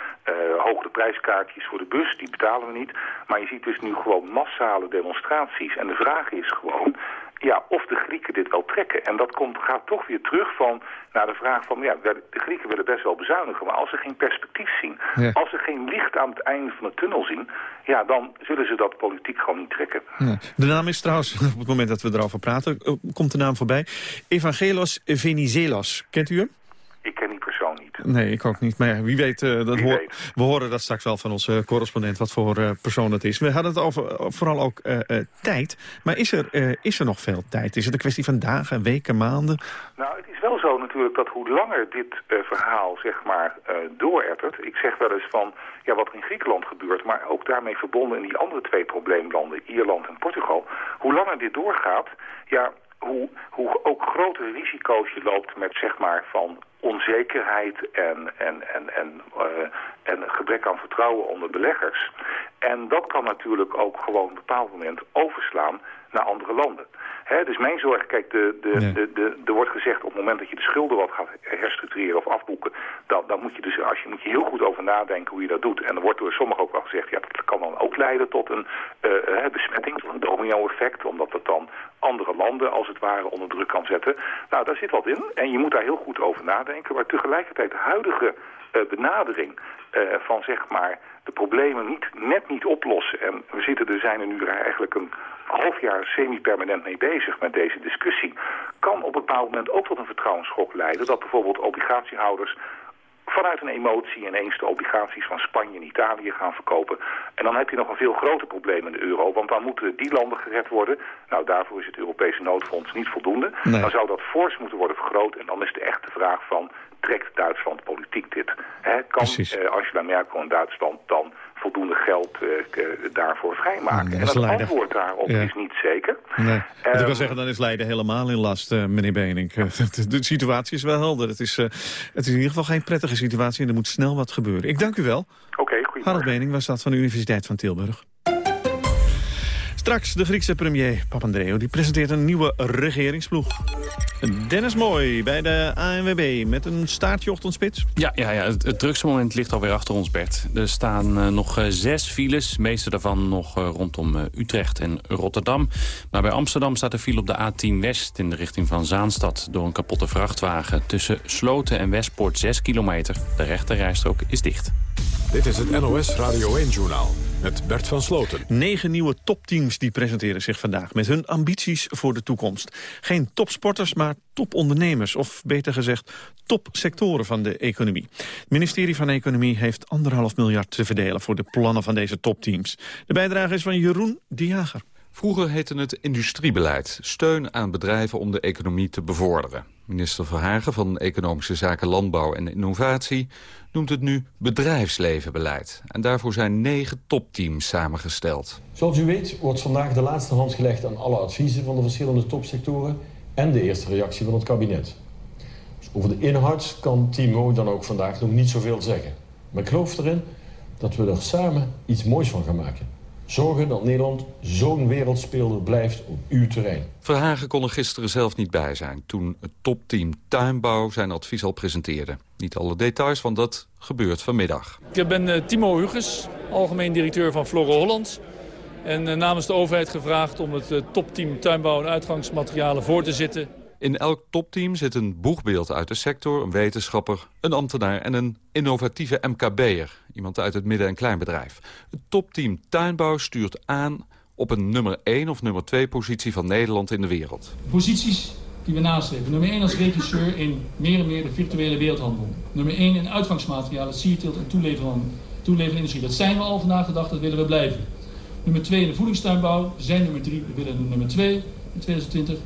hogere prijskaartjes voor de bus, die betalen we niet. Maar je ziet dus nu gewoon massale demonstraties. En de vraag is gewoon, ja, of de Grieken dit wel trekken. En dat komt, gaat toch weer terug van, naar de vraag van... ja, de Grieken willen best wel bezuinigen, maar als ze geen perspectief zien... als ze geen licht aan het einde van de tunnel zien... ja, dan zullen ze dat politiek gewoon niet trekken. Ja. De naam is trouwens, op het moment dat we erover praten... Eh, komt de naam voorbij. Evangelos Venizelos. Kent u hem? Ik ken persoon niet. Nee, ik ook niet. Maar ja, wie weet, uh, dat wie hoor, weet. we horen dat straks wel van onze correspondent... wat voor uh, persoon het is. We hadden het over vooral ook tijd. Maar is er, is er nog veel tijd? Is het een kwestie van dagen, weken, maanden? Nou, het is wel zo natuurlijk dat hoe langer dit verhaal zeg maar doorettert... ik zeg wel eens van ja, wat er in Griekenland gebeurt... maar ook daarmee verbonden in die andere twee probleemlanden... Ierland en Portugal... hoe langer dit doorgaat... ja, hoe, hoe ook grotere risico's je loopt met zeg maar van onzekerheid en, en, en, en, uh, en gebrek aan vertrouwen onder beleggers. En dat kan natuurlijk ook gewoon op een bepaald moment overslaan naar andere landen. He, dus mijn zorg, kijk, de, de, de, de, er wordt gezegd op het moment dat je de schulden wat gaat herstructureren of afboeken, dan, dan moet je dus als je, moet je heel goed over nadenken hoe je dat doet. En er wordt door sommigen ook wel gezegd, ja, dat kan dan ook leiden tot een eh, eh, besmetting, tot een domino-effect, omdat dat dan andere landen als het ware onder druk kan zetten. Nou, daar zit wat in en je moet daar heel goed over nadenken. Maar tegelijkertijd de huidige benadering eh, van zeg maar de problemen niet, net niet oplossen. En we zitten er zijn er nu eigenlijk een half jaar semi-permanent mee bezig met deze discussie. Kan op een bepaald moment ook tot een vertrouwensschok leiden. Dat bijvoorbeeld obligatiehouders vanuit een emotie ineens de obligaties van Spanje en Italië gaan verkopen. En dan heb je nog een veel groter probleem in de euro, want dan moeten die landen gered worden. Nou, daarvoor is het Europese noodfonds niet voldoende. Nee. Dan zou dat fors moeten worden vergroot en dan is de echte vraag van, trekt Duitsland politiek dit? Hè, kan eh, Angela Merkel in Duitsland dan voldoende geld eh, k- daarvoor vrijmaken? dat en het Leiden. antwoord daarop Ja. is niet zeker. Nee. Wat ik Ehm, wil zeggen, dan is Leiden helemaal in last, eh, meneer Benink. Eh, de, de situatie is wel helder. Het is, eh, het is in ieder geval geen prettige situatie en er moet snel wat gebeuren. Ik dank u wel. Oké, goeie Harald Benink was dat van de Universiteit van Tilburg. Straks de Griekse premier Papandreou. Die presenteert een nieuwe regeringsploeg. Dennis Mooi bij de ANWB met een staartje ochtendspits. Ja, ja, ja het, het drukste moment ligt alweer achter ons, Bert. Er staan eh, nog eh, zes files, de meeste daarvan nog eh, rondom Utrecht en Rotterdam. Maar bij Amsterdam staat de file op de A10 West in de richting van Zaanstad... door een kapotte vrachtwagen. Tussen Sloten en Westpoort 6 kilometer. De rechterrijstrook is dicht. Dit is het NOS Radio 1-journaal met Bert van Sloten. Negen nieuwe topteams die presenteren zich vandaag met hun ambities voor de toekomst. Geen topsporters, maar topondernemers, of beter gezegd topsectoren van de economie. Het ministerie van Economie heeft anderhalf miljard te verdelen voor de plannen van deze topteams. De bijdrage is van Jeroen de Jager. Vroeger heette het industriebeleid. Steun aan bedrijven om de economie te bevorderen. Minister Verhagen van Economische Zaken Landbouw en Innovatie noemt het nu bedrijfslevenbeleid. En daarvoor zijn negen topteams samengesteld. Zoals u weet wordt vandaag de laatste hand gelegd aan alle adviezen van de verschillende topsectoren en de eerste reactie van het kabinet. Dus over de inhoud kan Timo dan ook vandaag nog niet zoveel zeggen. Maar ik geloof erin dat we er samen iets moois van gaan maken. Zorgen dat Nederland zo'n wereldspeler blijft op uw terrein. Verhagen kon er gisteren zelf niet bij zijn... toen het topteam Tuinbouw zijn advies al presenteerde. Niet alle details, want dat gebeurt vanmiddag. Ik ben eh, Timo Huges, algemeen directeur van Flora Holland. En eh, namens de overheid gevraagd om het eh, topteam tuinbouw en uitgangsmaterialen voor te zitten. In elk topteam zit een boegbeeld uit de sector, een wetenschapper, een ambtenaar en een innovatieve MKB'er. Iemand uit het midden- en kleinbedrijf. Het topteam Tuinbouw stuurt aan op een nummer 1 of nummer 2 positie van Nederland in de wereld. Posities die we nastreven. Nummer 1 als regisseur in meer en meer de virtuele wereldhandel. Nummer 1 in uitgangsmaterialen, sierteelt en toeleverindustrie. Dat zijn we al vandaag dag, dat willen we blijven. Nummer 2 in de voedingstuinbouw, zijn nummer 3, we willen nummer 2 in 2020.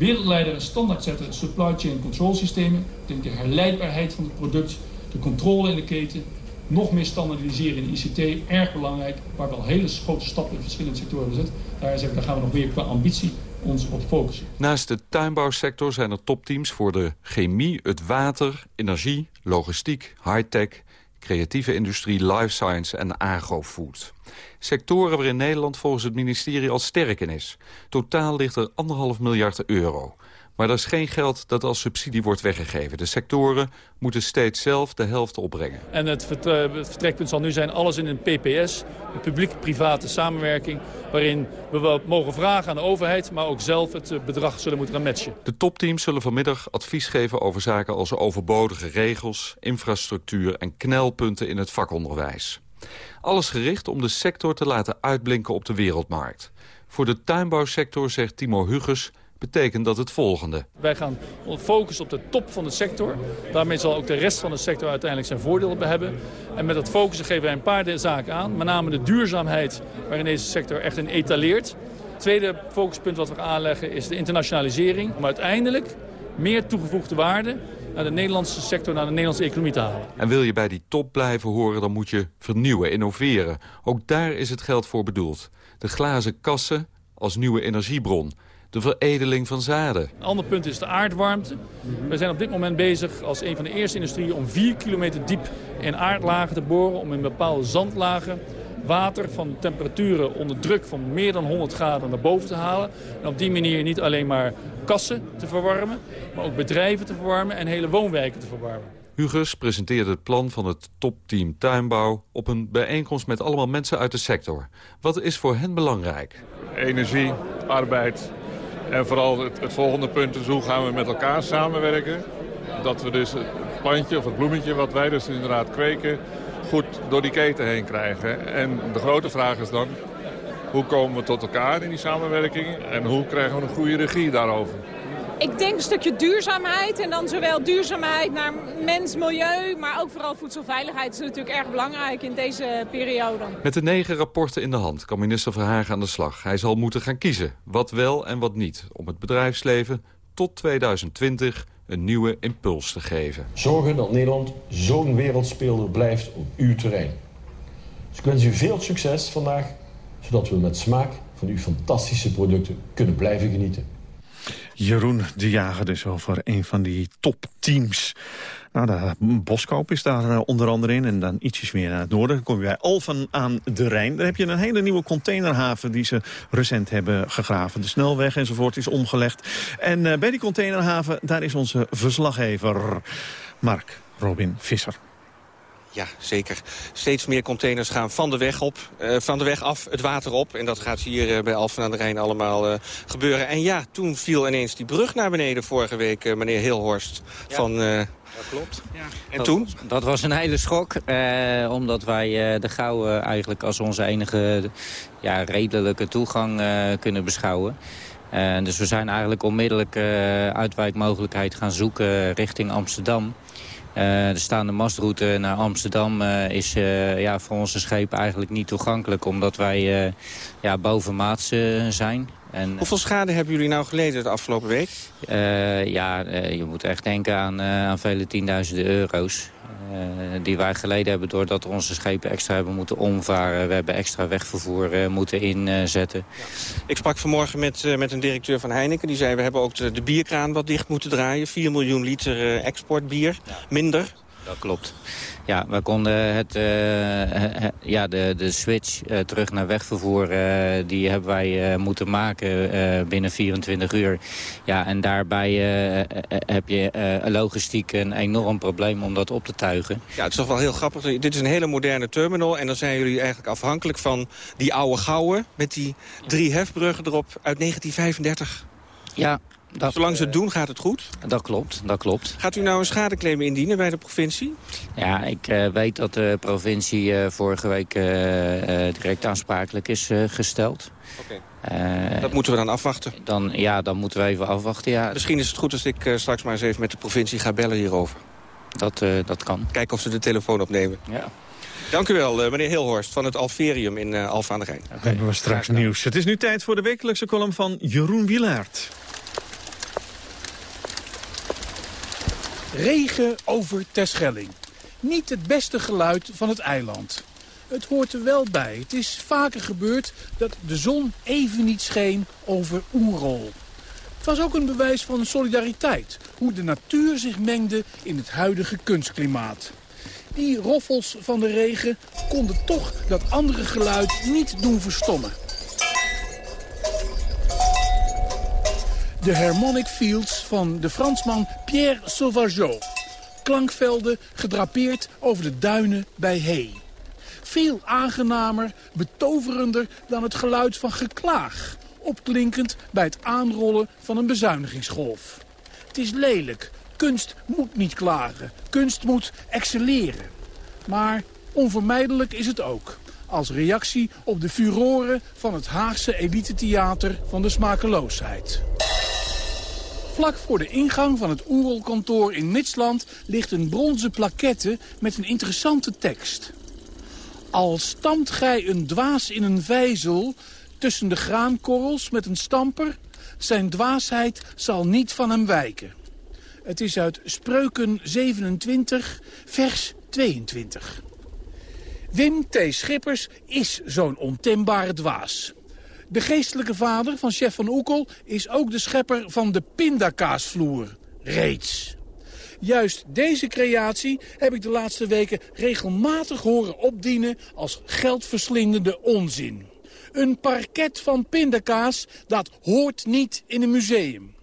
Wereldleider en standaardzetter supply chain control systemen. Ik denk de herleidbaarheid van het product, de controle in de keten. Nog meer standaardiseren in de ICT, erg belangrijk. Waar we al hele grote stappen in verschillende sectoren gezet. Daar, zeggen we, daar gaan we nog weer qua ambitie ons op focussen. Naast de tuinbouwsector zijn er topteams voor de chemie, het water, energie, logistiek, high-tech, creatieve industrie, life science en agrofood. Sectoren waarin Nederland volgens het ministerie al sterk in is. Totaal ligt er anderhalf miljard euro. Maar dat is geen geld dat als subsidie wordt weggegeven. De sectoren moeten steeds zelf de helft opbrengen. En het, eh, vertrekpunt zal nu zijn alles in een PPS, een publiek-private samenwerking... waarin we wel mogen vragen aan de overheid, maar ook zelf het eh, bedrag zullen moeten gaan matchen. De topteams zullen vanmiddag advies geven over zaken als overbodige regels, infrastructuur en knelpunten in het vakonderwijs. Alles gericht om de sector te laten uitblinken op de wereldmarkt. Voor de tuinbouwsector zegt Timo Huges betekent dat het volgende. Wij gaan focussen op de top van de sector. Daarmee zal ook de rest van de sector uiteindelijk zijn voordeel hebben. En met dat focussen geven wij een paar zaken aan. Met name de duurzaamheid waarin deze sector echt in etaleert. Het tweede focuspunt wat we aanleggen is de internationalisering. Om uiteindelijk meer toegevoegde waarde naar de Nederlandse sector, naar de Nederlandse economie te halen. En wil je bij die top blijven horen, dan moet je vernieuwen, innoveren. Ook daar is het geld voor bedoeld. De glazen kassen als nieuwe energiebron de veredeling van zaden. Een ander punt is de aardwarmte. We zijn op dit moment bezig als een van de eerste industrieën om 4 kilometer diep in aardlagen te boren... om in bepaalde zandlagen water van temperaturen onder druk van meer dan 100 graden naar boven te halen. En op die manier niet alleen maar kassen te verwarmen, maar ook bedrijven te verwarmen en hele woonwijken te verwarmen. Hugus presenteerde het plan van het topteam tuinbouw op een bijeenkomst met allemaal mensen uit de sector. Wat is voor hen belangrijk? Energie, arbeid, en vooral het, volgende punt is hoe gaan we met elkaar samenwerken. Dat we dus het plantje of het bloemetje wat wij dus inderdaad kweken goed door die keten heen krijgen. En de grote vraag is dan, hoe komen we tot elkaar in die samenwerking en hoe krijgen we een goede regie daarover? Ik denk een stukje duurzaamheid en dan zowel duurzaamheid naar mens, milieu, maar ook vooral voedselveiligheid is natuurlijk erg belangrijk in deze periode. Met de negen rapporten in de hand kan minister Verhagen aan de slag. Hij zal moeten gaan kiezen, wat wel en wat niet, om het bedrijfsleven tot 2020 een nieuwe impuls te geven. Zorgen dat Nederland zo'n wereldspeler blijft op uw terrein. Dus ik wens u veel succes vandaag, zodat we met smaak van uw fantastische producten kunnen blijven genieten. Jeroen de Jager dus over een van die topteams. Nou, de Boskoop is daar eh, onder andere in. En dan ietsjes meer naar het noorden. Dan kom je bij Alphen aan de Rijn. Daar heb je een hele nieuwe containerhaven die ze recent hebben gegraven. De snelweg enzovoort is omgelegd. En uh, bij die containerhaven, daar is onze verslaggever Mark Robin Visser. Ja, zeker. Steeds meer containers gaan van de weg, op, uh, van de weg af het water op. En dat gaat hier uh, bij Alphen aan de Rijn allemaal uh, gebeuren. En ja, toen viel ineens die brug naar beneden vorige week, meneer Hilhorst. Ja. Van, dat klopt. Ja. En dat, toen? Dat was een hele schok. omdat wij de Gouw eigenlijk als onze enige ja, redelijke toegang kunnen beschouwen. dus we zijn eigenlijk onmiddellijk uitwijkmogelijkheid gaan zoeken richting Amsterdam. Uh, de staande mastroute naar Amsterdam uh, is uh, ja, voor onze schepen eigenlijk niet toegankelijk... omdat wij ja, bovenmaats zijn. En, Hoeveel schade hebben jullie nou geleden de afgelopen week? ja, je moet echt denken aan, aan vele tienduizenden euro's. Die wij geleden hebben doordat onze schepen extra hebben moeten omvaren. We hebben extra wegvervoer moeten inzetten. Ik sprak vanmorgen met, met een directeur van Heineken. Die zei we hebben ook de, de bierkraan wat dicht moeten draaien. 4 miljoen liter exportbier. Minder. Dat klopt. Ja, we konden het, uh, ja, de, de switch uh, terug naar wegvervoer, uh, die hebben wij moeten maken binnen 24 uur. Ja, en daarbij heb je logistiek een enorm probleem om dat op te tuigen. Ja, het is toch wel heel grappig. Dit is een hele moderne terminal en dan zijn jullie eigenlijk afhankelijk van die oude gouden met die drie hefbruggen erop uit 1935. Ja, dat, Zolang ze het doen, gaat het goed? Dat klopt, dat klopt. Gaat u nou een schadeclaim indienen bij de provincie? Ja, ik uh, weet dat de provincie uh, vorige week uh, direct aansprakelijk is gesteld. Oké. Okay. dat moeten we dan afwachten? Dan, ja, dan moeten we even afwachten, ja. Misschien is het goed als ik straks maar eens even met de provincie ga bellen hierover. Dat, dat kan. Kijken of ze de telefoon opnemen. Ja. Dank u wel, meneer Hilhorst van het Alferium in uh, Alfa aan de Rijn. Dan hebben we straks nieuws. Het is nu tijd voor de wekelijkse column van Jeroen Wielaert. Regen over Terschelling. Niet het beste geluid van het eiland. Het hoort er wel bij. Het is vaker gebeurd dat de zon even niet scheen over Oerol. Het was ook een bewijs van solidariteit. Hoe de natuur zich mengde in het huidige kunstklimaat. Die roffels van de regen konden toch dat andere geluid niet doen verstommen. De Harmonic Fields van de Fransman Pierre Sauvageot. Klankvelden gedrapeerd over de duinen bij Hay. Veel aangenamer, betoverender dan het geluid van geklaag. Opklinkend bij het aanrollen van een bezuinigingsgolf. Het is lelijk. Kunst moet niet klagen. Kunst moet excelleren. Maar onvermijdelijk is het ook. Als reactie op de furoren van het Haagse elitetheater van de smakeloosheid. Vlak voor de ingang van het Oerolkantoor in Mitsland ligt een bronzen plaquette met een interessante tekst. Al stamt gij een dwaas in een vijzel tussen de graankorrels met een stamper, zijn dwaasheid zal niet van hem wijken. Het is uit Spreuken 27, vers 22. Wim T. Schippers is zo'n ontembare dwaas. De geestelijke vader van chef van Oekel is ook de schepper van de pindakaasvloer. Reeds. Juist deze creatie heb ik de laatste weken regelmatig horen opdienen als geldverslindende onzin. Een parket van pindakaas, dat hoort niet in een museum.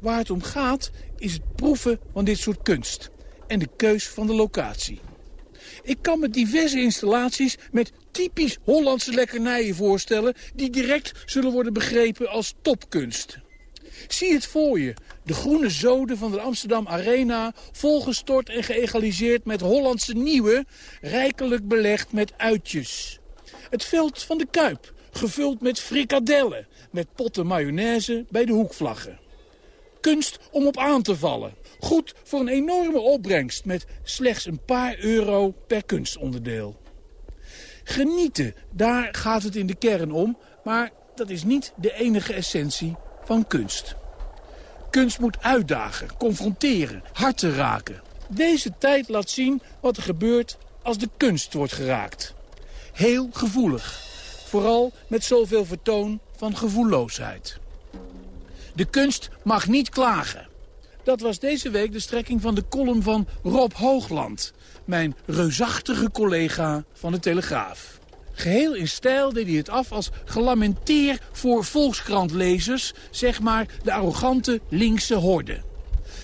Waar het om gaat is het proeven van dit soort kunst en de keus van de locatie. Ik kan me diverse installaties met typisch Hollandse lekkernijen voorstellen... die direct zullen worden begrepen als topkunst. Zie het voor je. De groene zoden van de Amsterdam Arena... volgestort en geëgaliseerd met Hollandse nieuwe... rijkelijk belegd met uitjes. Het veld van de Kuip, gevuld met frikadellen... met potten mayonaise bij de hoekvlaggen. Kunst om op aan te vallen. Goed voor een enorme opbrengst met slechts een paar euro per kunstonderdeel. Genieten, daar gaat het in de kern om, maar dat is niet de enige essentie van kunst. Kunst moet uitdagen, confronteren, harten raken. Deze tijd laat zien wat er gebeurt als de kunst wordt geraakt. Heel gevoelig, vooral met zoveel vertoon van gevoelloosheid. De kunst mag niet klagen. Dat was deze week de strekking van de column van Rob Hoogland. Mijn reusachtige collega van de Telegraaf. Geheel in stijl deed hij het af als gelamenteer voor volkskrantlezers. Zeg maar de arrogante linkse horde.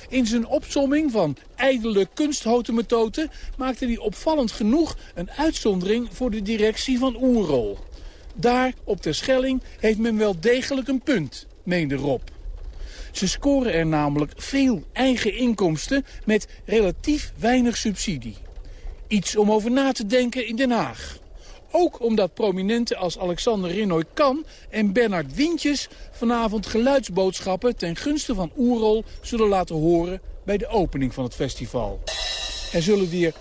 In zijn opsomming van ijdele kunsthotemetoten maakte hij opvallend genoeg een uitzondering voor de directie van Oerol. Daar, op de Schelling, heeft men wel degelijk een punt, meende Rob. Ze scoren er namelijk veel eigen inkomsten met relatief weinig subsidie. Iets om over na te denken in Den Haag. Ook omdat prominenten als Alexander Rinoy Kan en Bernard Wintjes... vanavond geluidsboodschappen ten gunste van Oerol zullen laten horen bij de opening van het festival. Er zullen weer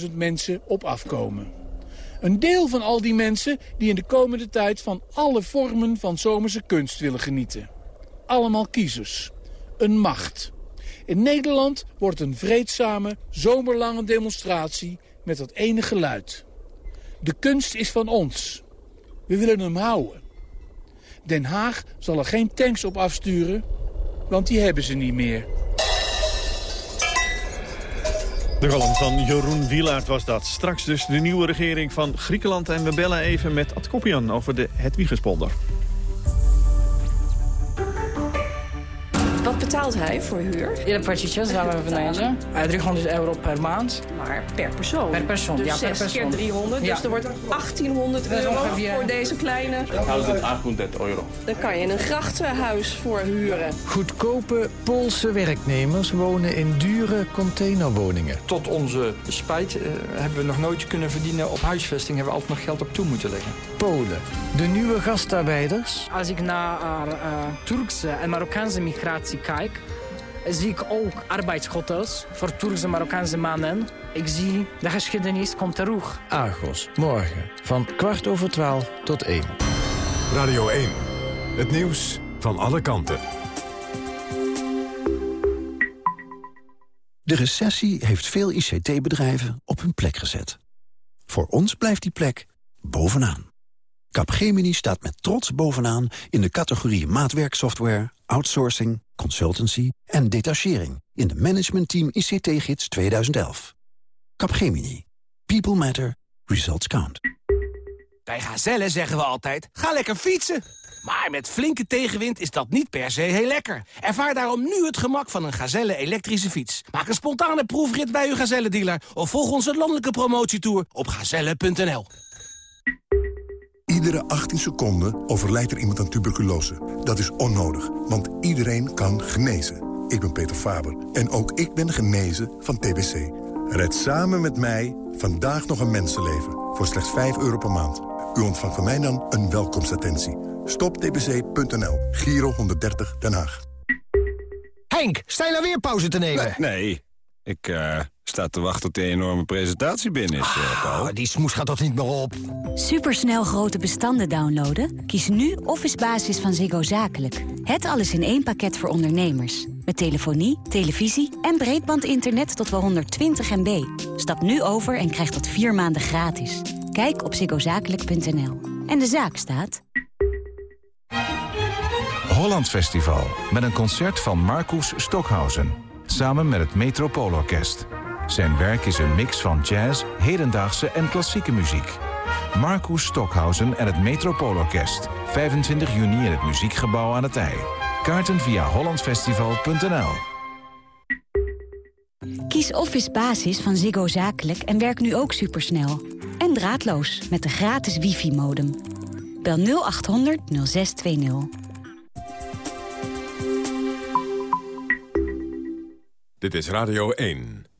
55.000 mensen op afkomen. Een deel van al die mensen die in de komende tijd van alle vormen van zomerse kunst willen genieten allemaal kiezers. Een macht. In Nederland wordt een vreedzame, zomerlange demonstratie met dat ene geluid. De kunst is van ons. We willen hem houden. Den Haag zal er geen tanks op afsturen, want die hebben ze niet meer. De column van Jeroen Wielaert was dat. Straks dus de nieuwe regering van Griekenland. En we bellen even met Ad Koppian over de Hedwiegespolder. Betaalt hij voor huur? Ile płacicie za wynajęcie? 300 euro per maand. Maar per persoon? Per persoon, dus ja, per 6 persoon. keer 300, Ja. dus er wordt 1800 Dat is euro ongeveer- voor deze kleine. 1800 euro. Dan kan je een grachtenhuis voor huren. Goedkope Poolse werknemers wonen in dure containerwoningen. Tot onze spijt eh, hebben we nog nooit kunnen verdienen op huisvesting. Hebben we altijd nog geld op toe moeten leggen. Polen, de nieuwe gastarbeiders. Als ik naar uh, Turkse en Marokkaanse migratie kijk, zie ik ook arbeidshotels voor Turkse Marokkaanse mannen. Ik zie de geschiedenis komt terug. Argos, morgen van kwart over twaalf tot één. Radio 1. Het nieuws van alle kanten. De recessie heeft veel ICT-bedrijven op hun plek gezet. Voor ons blijft die plek bovenaan. Capgemini staat met trots bovenaan in de categorieën maatwerksoftware, outsourcing, consultancy en detachering in de Management Team ICT-gids 2011. Capgemini. People matter. Results count. Bij Gazelle zeggen we altijd, ga lekker fietsen. Maar met flinke tegenwind is dat niet per se heel lekker. Ervaar daarom nu het gemak van een Gazelle elektrische fiets. Maak een spontane proefrit bij uw Gazelle-dealer... of volg onze landelijke promotietour op gazelle.nl. Iedere 18 seconden overlijdt er iemand aan tuberculose. Dat is onnodig, want iedereen kan genezen. Ik ben Peter Faber en ook ik ben genezen van TBC. Red samen met mij vandaag nog een mensenleven voor slechts 5 euro per maand. U ontvangt van mij dan een welkomstattentie. Stoptbc.nl, Giro 130 Den Haag. Henk, sta je nou weer pauze te nemen? Nee, nee. ik uh, sta te wachten tot die enorme presentatie binnen is, Paul. die smoes gaat toch niet meer op? Supersnel grote bestanden downloaden? Kies nu Office Basis van Ziggo Zakelijk. Het alles in één pakket voor ondernemers. Met telefonie, televisie en breedbandinternet tot wel 120 MB. Stap nu over en krijg dat vier maanden gratis. Kijk op ziggozakelijk.nl. En de zaak staat... Holland Festival. Met een concert van Marcus Stockhausen. Samen met het Metropoolorkest. Zijn werk is een mix van jazz, hedendaagse en klassieke muziek. Marcus Stockhausen en het Metropoolorkest. 25 juni in het Muziekgebouw aan het IJ. Kaarten via hollandfestival.nl Kies Office Basis van Ziggo Zakelijk en werk nu ook supersnel. En draadloos met de gratis wifi-modem. Bel 0800 0620. Dit is Radio 1.